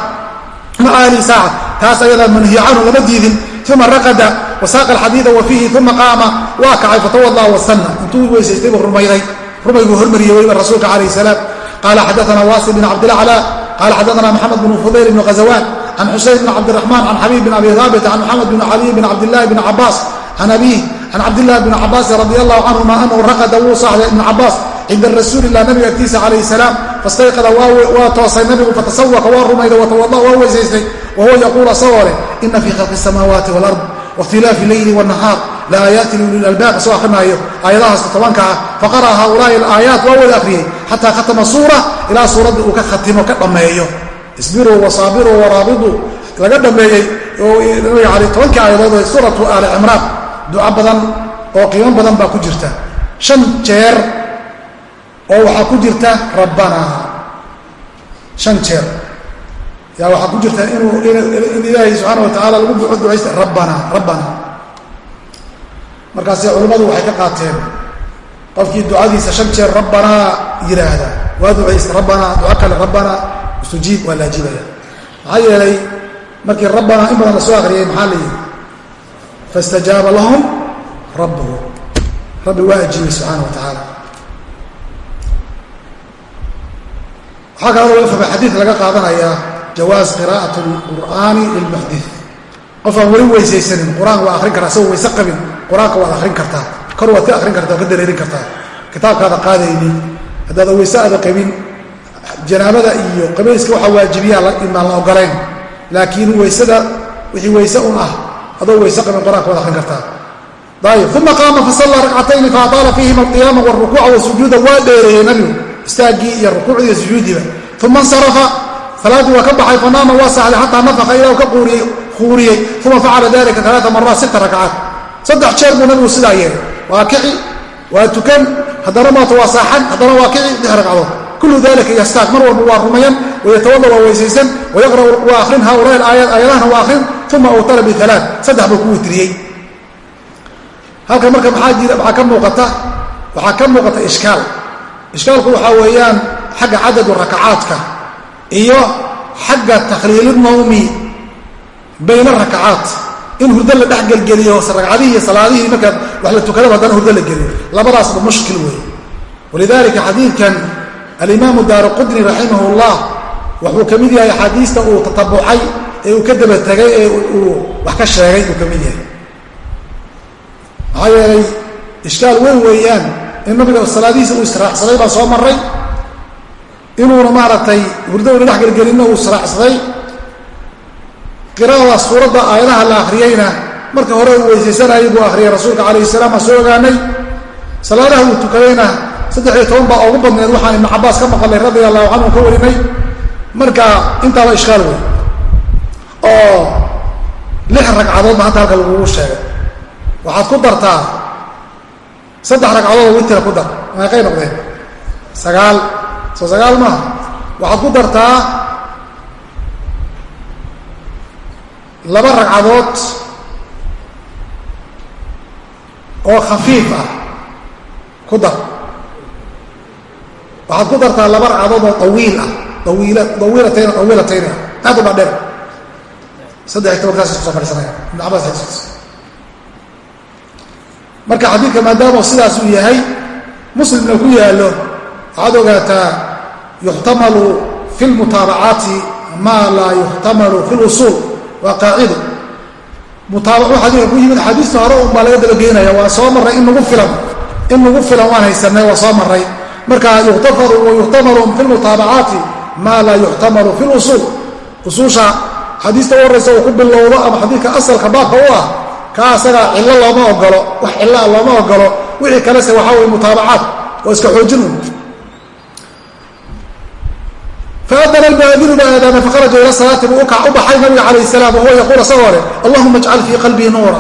maca ahli saaca taas ayadaa manhiya canhu lama diidin. Uma raqada wasaaqa alxadiida wa fiihi uma qaama waa kacay fatawada wasanna intuu weysaystay buu rumayday. Rumayguu hormariyey weliba rasuulka calayh salaam. Qaala xadaana waasi bn cabdilacla qaala xadaana maxamed bn fudayl bn ghazawaan can xusayn bn cabdiraxmaan can xabiib bn abi haabit can maxamed bn caliy bn cabdillahi bn cabaas can abiih can cabdillahi bn cabaasin radi allahu canhuma anahu raqada wuu saaxday ibn cabaas cinda rasuulilah nabiga agtiisa calayh salaam fastayqada waa toosay nabigu fatasawaka waa rumayday watawada waa weysaystay wahuwa yaquul asagoo leh ina fii khalqi samaawaati walard wakhtilaafi leyli wanahaar laaayaati liulilalbaab soo akrinaayo aayadahaas tobanka ah faqara'a haulaai alaayaat waa wada akhriyey xataa khatama suura ilaa suuradda uu ka khatimo ka dhammeeyo isbiruu wasaabiruu waraabidu laga dhameeyey nabiga tobankii aayadood suuratu aali cimraan duco badan oo qiimo badan baa ku jirta shan jeer oo waxaa ku jirta rabbana shan jeer yaa waxaa ku jirta inuu in ilaahay subxaana wa tacaala lagu buxo ducaysta rabbana rabbana markaasi culimmadu waxay ka qaateen qofkii ducadiisa shan jeer rabbanaa yidhaahda waa ducaysta rabbanaa duco kale rabbanaa istujiib waa laajibaya. Maxaa yeelay markii rabbanaa in badan la soo akriyay maxaa la yidhi? Faاstajaaba lahum rabbuhu. Rabbi waa ajiibay subxaana wa tacaala. Waxaa kaloo laga fahmay xadiid laga qaadanayaa jawaaz qira'at اlqur'aani lilmuxdit qof aan weli weysaysanin qur'aan waa akrin karaa isagoo weyse qabin qur'aanka waad akrin kartaa kor waad ka akrin kartaa waad ka dareerin kartaa. Kitaabkaada qaadaynin haddaada weyse aada qabin janaabada iyo qabayska waxaa waajibiyaa inbaan la ogolayn laakiin weysada wixii weyse un ah adoo weyse qabin qur'aanka waad akrin kartaa. Ayib uma qaama fasallaa rakcatayni faadaala fiihima alqiyaama warukuuca wasujuuda waa dheereeyey nabigu istaaggii iyo rukuucdii iyo sujuudiiba. Uma insarafa salaadii waa ka baxay fanaama waa saxday xataa nafaqa ilah ka quuriyey uma facala dalika alaaa maraat sita rakcaat saddex jeer buu nabigu sidaa yeelay. Waa kici waa tukan haddana maata waa saaxan haddana waa kici lix ragcadood. Kullu dalika yastaag mar walba waa rumayan wayatawada waa weysaysan wayaqra waa akrin haulaa aayaad aayadahana waa akrin uma awtara bialaa saddex buu ku witriyey halkan marka maxaa jira waxaa ka muuqata? Waxaa ka muuqata ishkaal. Ishkaalku waxaa in hurdo la dhex gelgeliyo ragcadihii salaadihii markaad wax la tukadaba haddana hurdo la geliyo. Labadaasba mushkil weeye. Walidalika xadiidkan alimaamu daaru qudni raximah llah wuxuu ka mid yahay axaadiista uu tatabucay ee uu ka daba tegay ee uu wax ka sheegay uu ka mid yahay. Maxaa yeelay ishkaal weyn weeyaan in nabiga salaadihiisa uu israacsaday baa soo maray inuuna maaragtay hurdo una dhex gelgelinna uu israacsaday qiraa'adaas suuradda aayadaha la akhriyeyna marka hore uu weysaysanayay buu akhriyay rasuulka calayhi salaam aan soo ogaanay? Salaadaha uu tukadayna saddex iyo toban baa ugu badneed waxaan ibnu cabaas ka maqalnay radia allahu canhu ka warinay. Marka intaaba ishkaal wey oo lix ragcadood ba hanta halka lagugu sheegay. Waxaad ku dartaa saddex ragcadood witira ku dar meeqay noqdeen? Sagaal. Soo sagaal maaha. Waxaad ku dartaa laba ragcadood oo khafiif ah. Ku dar. Waxaad ku dartaa laba ragcadood oo awiil ah. Awiila awiilatayn aad u dhaadheer saddex iyo tobankaas isku soo fadhiisanaya. Ibn cabaas xadiiskiis marka xadiidka maadaama sidaas uu yahay muslimna ku yaallo waxaad ogaataa yuxtamalu fi lmutaabacaati maa laa yuxtamalu fi lusuul waa qaacido mutaabaco xadiidka ku yimid axaadiista hore un baa laga dabageynaya waa soo marray in nagu filan in nagu filan waan haysanay waa soo marray. Marka yuxtamalu fi lmutaabacaati maa laa yuxtamalu fi lusuul usuusha xadiista u horraysa uu ku bilowdo ama xadiidka asalka baabka u ah ka asaga cillo looma ogolo wax cilloa looma ogolo wixii kalese waxaa weye mutaabacaad oo iska xoojin faadana almuaadinu ba aadaana fakharaja ila salaati buu u baxay nabiga calayh salaam wahuwa yaquul asagoo leh allahuma ajcal fii qalbii nuura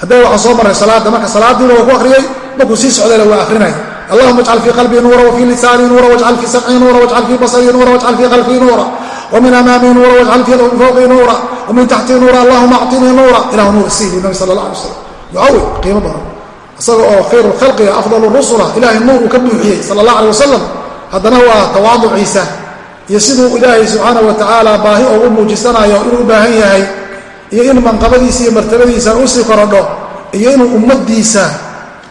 haddee waxaa soo maray salaada marka salaadiina waa ku akriyey markuu sii socdayna waa akrinay allahuma ajcal fii qalbii nuura wafii lisaanii nuura wajcal fii samcii nuura wajcal fii basarii nuura wajcal fii khalfii nuura wmin amaamii nuura wajcal fii fawqii nuura wamin taxtii nuura allahuma actinii nuura ilahu nuur sii bu nabi sala la alay slam ducawi qiimo badan isaga oo khayru khalqiga afdal rusula ilahay nuur uu ka buuxiyey sala allah alay wasalam haddana waa tawaaduciisa iyo siduu ilaahay subxaana wa tacaala baahi oogu muujisanayo inuu u baahan yahay iyo in manqabadiisa iyo martabadiisa u sii korodho iyo inuu ummadiisa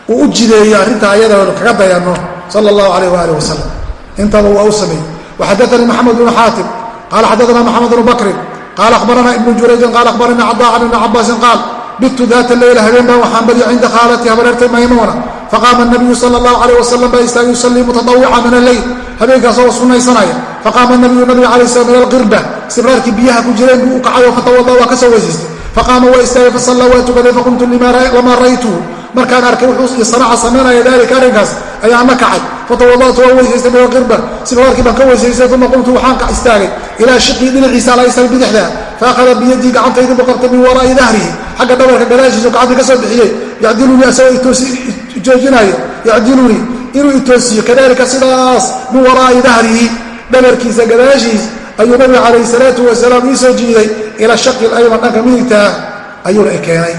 uu u jideeyo arrintaa ayada kaga dayanno sala allahu alayh waalih wasalam intaba waa u sameeyey. Waxadaanii maxamed bnu xaatim qala xadana maxamed bnu bakrin qala akhbarana ibnu jurayjin qala akhbaranii cadaa can cabaasin qaal bitu daata leyla habeen baan waxaan badyo cinda khaalati habareertay maymuuna faqaama nabiyu sala allahu alayh wasalam baa istaagay yusallii mutadawica min alleyl habeenkaas oo sunnaysanaya faqaama nabiyu nabiga alay slam ila alqirba sibraarkii biyaha ku jireen buu u kacayo fatawada waa ka soo weysaystay faqaama waa istaagay fasallaa waa tukaday faqumtu lamaa ra'aytuhu markaan arkay wuxuu sanaca samaynaya dalika arrinkaas ayaana kacay fatawadatu waa weysaystay min alqirba sibraarkii baan ka weysaystay uma qumtu waxaan istaagay ilaa shiqii dhinaciisa ala istaagay bidixda faahada biyadii gacantaydu boqortay min waraa'i dahrihi xagga dhabarka gadaashiisu gacantii ka soo bixiyey yacdilunii asagoo joojinaayo yacdilunii inuu itoosiyo kadalika sidaas min waraa'i dahrihi dhabarkiisa gadaashiis ayuu nabiga calayhi salaatu wasalaam ii soo jiiday ila shaqi ayman dhanka midigtaa ayuuna i keenay.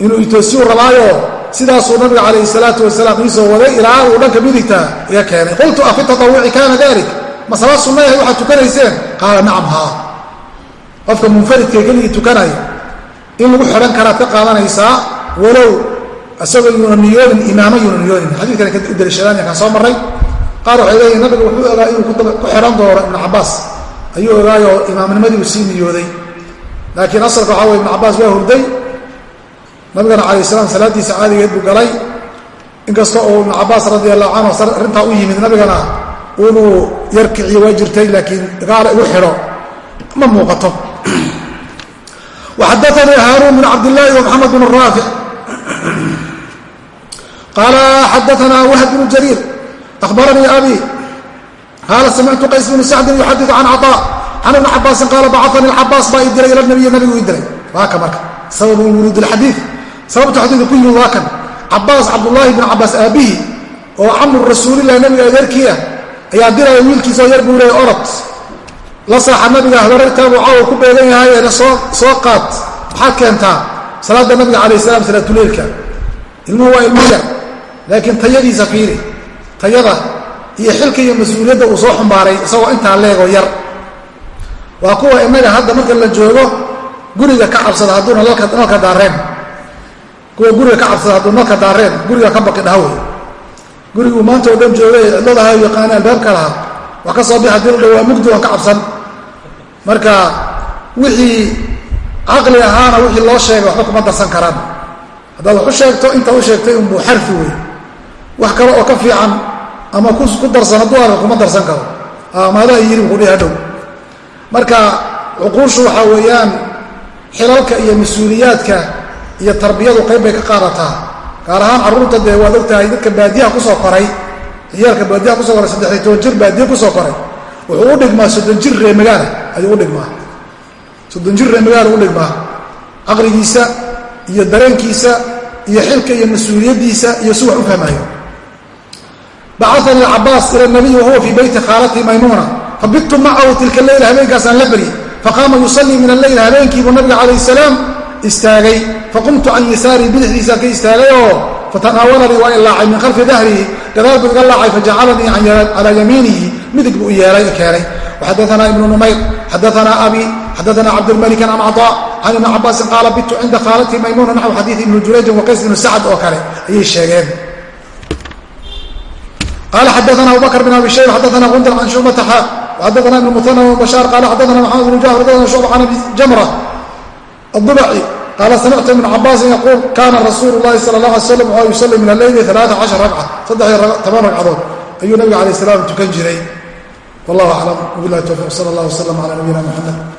Inuu itoosiyu rabaayo sidaasuu nabiga calayhi salaatu wasalaam iisoo waday ilaa uu dhanka midigta iga keenay. Qultu afi tatawuci kaana dalik masala sunnayahay waxaad tukanayseen? Qaala nacam haa. Qofka munfaridka keligii tukanaya in lagu xidhan karaad ka qaadanaysaa walow isagoo yuuna niyoonin imaamo yuuna niyoonin. Xadiidkan u daliishadaan kaan soo marray. Qaar waxay leeyihiin nabiga wuxuu ogaa inuu ku xidhan doono ibnu cabaas ayuu ogaayoo imaamnimadii uu sii niyooday. Laakiin asalka waxaa weye ibnu cabaas waa hurday. Nabigana calayh salaam salaaddiisa caadigeed buu galay. Inkasta oo ibnu cabaas radi allahu canhu arrintaa u yimid nabigana inuu yar kiciyo waa jirtay laakiin gaala igu xidho. Ma muuqato. Waxadaanii haaruun bin cabdillaahi wa maxamed bin raafic qaala xadaanaa wahb bnu jariir akhbaranii abi qaala samictu qays bnu sacdin yuxadiu can caطaa can ibni cabaasin qaala bacanii cabaas baa ii diray ila nabiyi nabigu ii diray waa ka marka sababu wuruud اlxadiid sababta xadiidka ku yimid waa kan cabaas cabdullaahi bn cabaas aabbihi oo camru rasuulilah nabiga adeerkii ah ayaa diraya wiilkiisaoo yar buu leey orod la saaxa nabiga habarartaabuu caawa ku beegan yahay eena soo qaad maxaad keentaa salaadda nabiga calayh salam salaatuleilka ilmuhu waa ilmo yar laakiin tayadiisa fiiri tayada iyo xilka iyo mas'uuliyadda uu soo xumbaaray isagoo intaa leegoo yar. Waa kuwa innaga hadda marka la joogo guriga ka cabsada hadduuna nalka daareen. Kuwa guriga ka cabsada hadduu nalka daareen guriga ka baqi dhaha wey guriguu maanta oo dhan joogay cidladaha yaqaana albaabka lahaa wax ka soo bix haddii la dhawaa mugdi aan ka cabsan. Marka wixii caqli ahaana wixii loo sheegay waxba kuma darsan karaan. Haddaad wax u sheegto intaa u sheegtay unbuu xarfi wey wax kale oo ka fiican ama ku darsan hadduu arka kuma darsan karo. Maadaha yiri buu kudhihi hadhow. Marka cuquushu waxaa weeyaan xilalka iyo mas'uuliyaadka iyo tarbiyadu qayb bay ka qaadataa. Gaar ahaan carruurta dee waad ogtahay dadka baadiyaha ku soo koray ciyaalka baadiyaha ku soo koray saddexiy toban jir baadiya ku soo koray. Wuxuu u dhigmaa soddon jir ree magaala ayuu u dhigmaa. Soddon jir ree magaala u dhigmaa. Caqligiisa iyo dareenkiisa iyo xilka iyo mas'uuliyaddiisa iyo si wax u fahmayo bacanii cabaas ila nabiy wahuwa fii beyti khaalatii maymuuna fabidtu macahu tilka leyla habeenkaasaan la beri faqaama yusallii min alleyl habeenkiibuu nabiga calayh salaam istaagay faqumtu can yasaarii bidixdiisaan ka istaagay oo fatanaawalanii waa ilaacay min khalfi dahrihi gadaal buu iga laacay fajacalanii calaa yamiinihi midig buu yeelay keenay waxadaanaa ibnu numayr xadaanaa abi xadaanaa cabdilmalikan can caطaa can ibni cabaasin qaala bitu cinda khaalatii maymuuna naxw xadiidi ibni jurayjin wa qays bnu sacd oo kale ayay sheegeen qala xadaana abu bakr bn abi shayb xadaana gundar can shubata xa xadaana ibn muana bashaar qala xadaana maxamed bn jafr xadaana shucba can abi jamra adubaci qaala samictu ibn cabaasin yaquul kana rasuulu lahi sala la alay slam waa yusalli min alleyli alaaa cashar ragca saddex iyo toban ragcadood ayuu nabiga alayh salaam tukan jiray wallahu aclam wabilahi towfiq sala allah wasalam cala nabiyina muxamed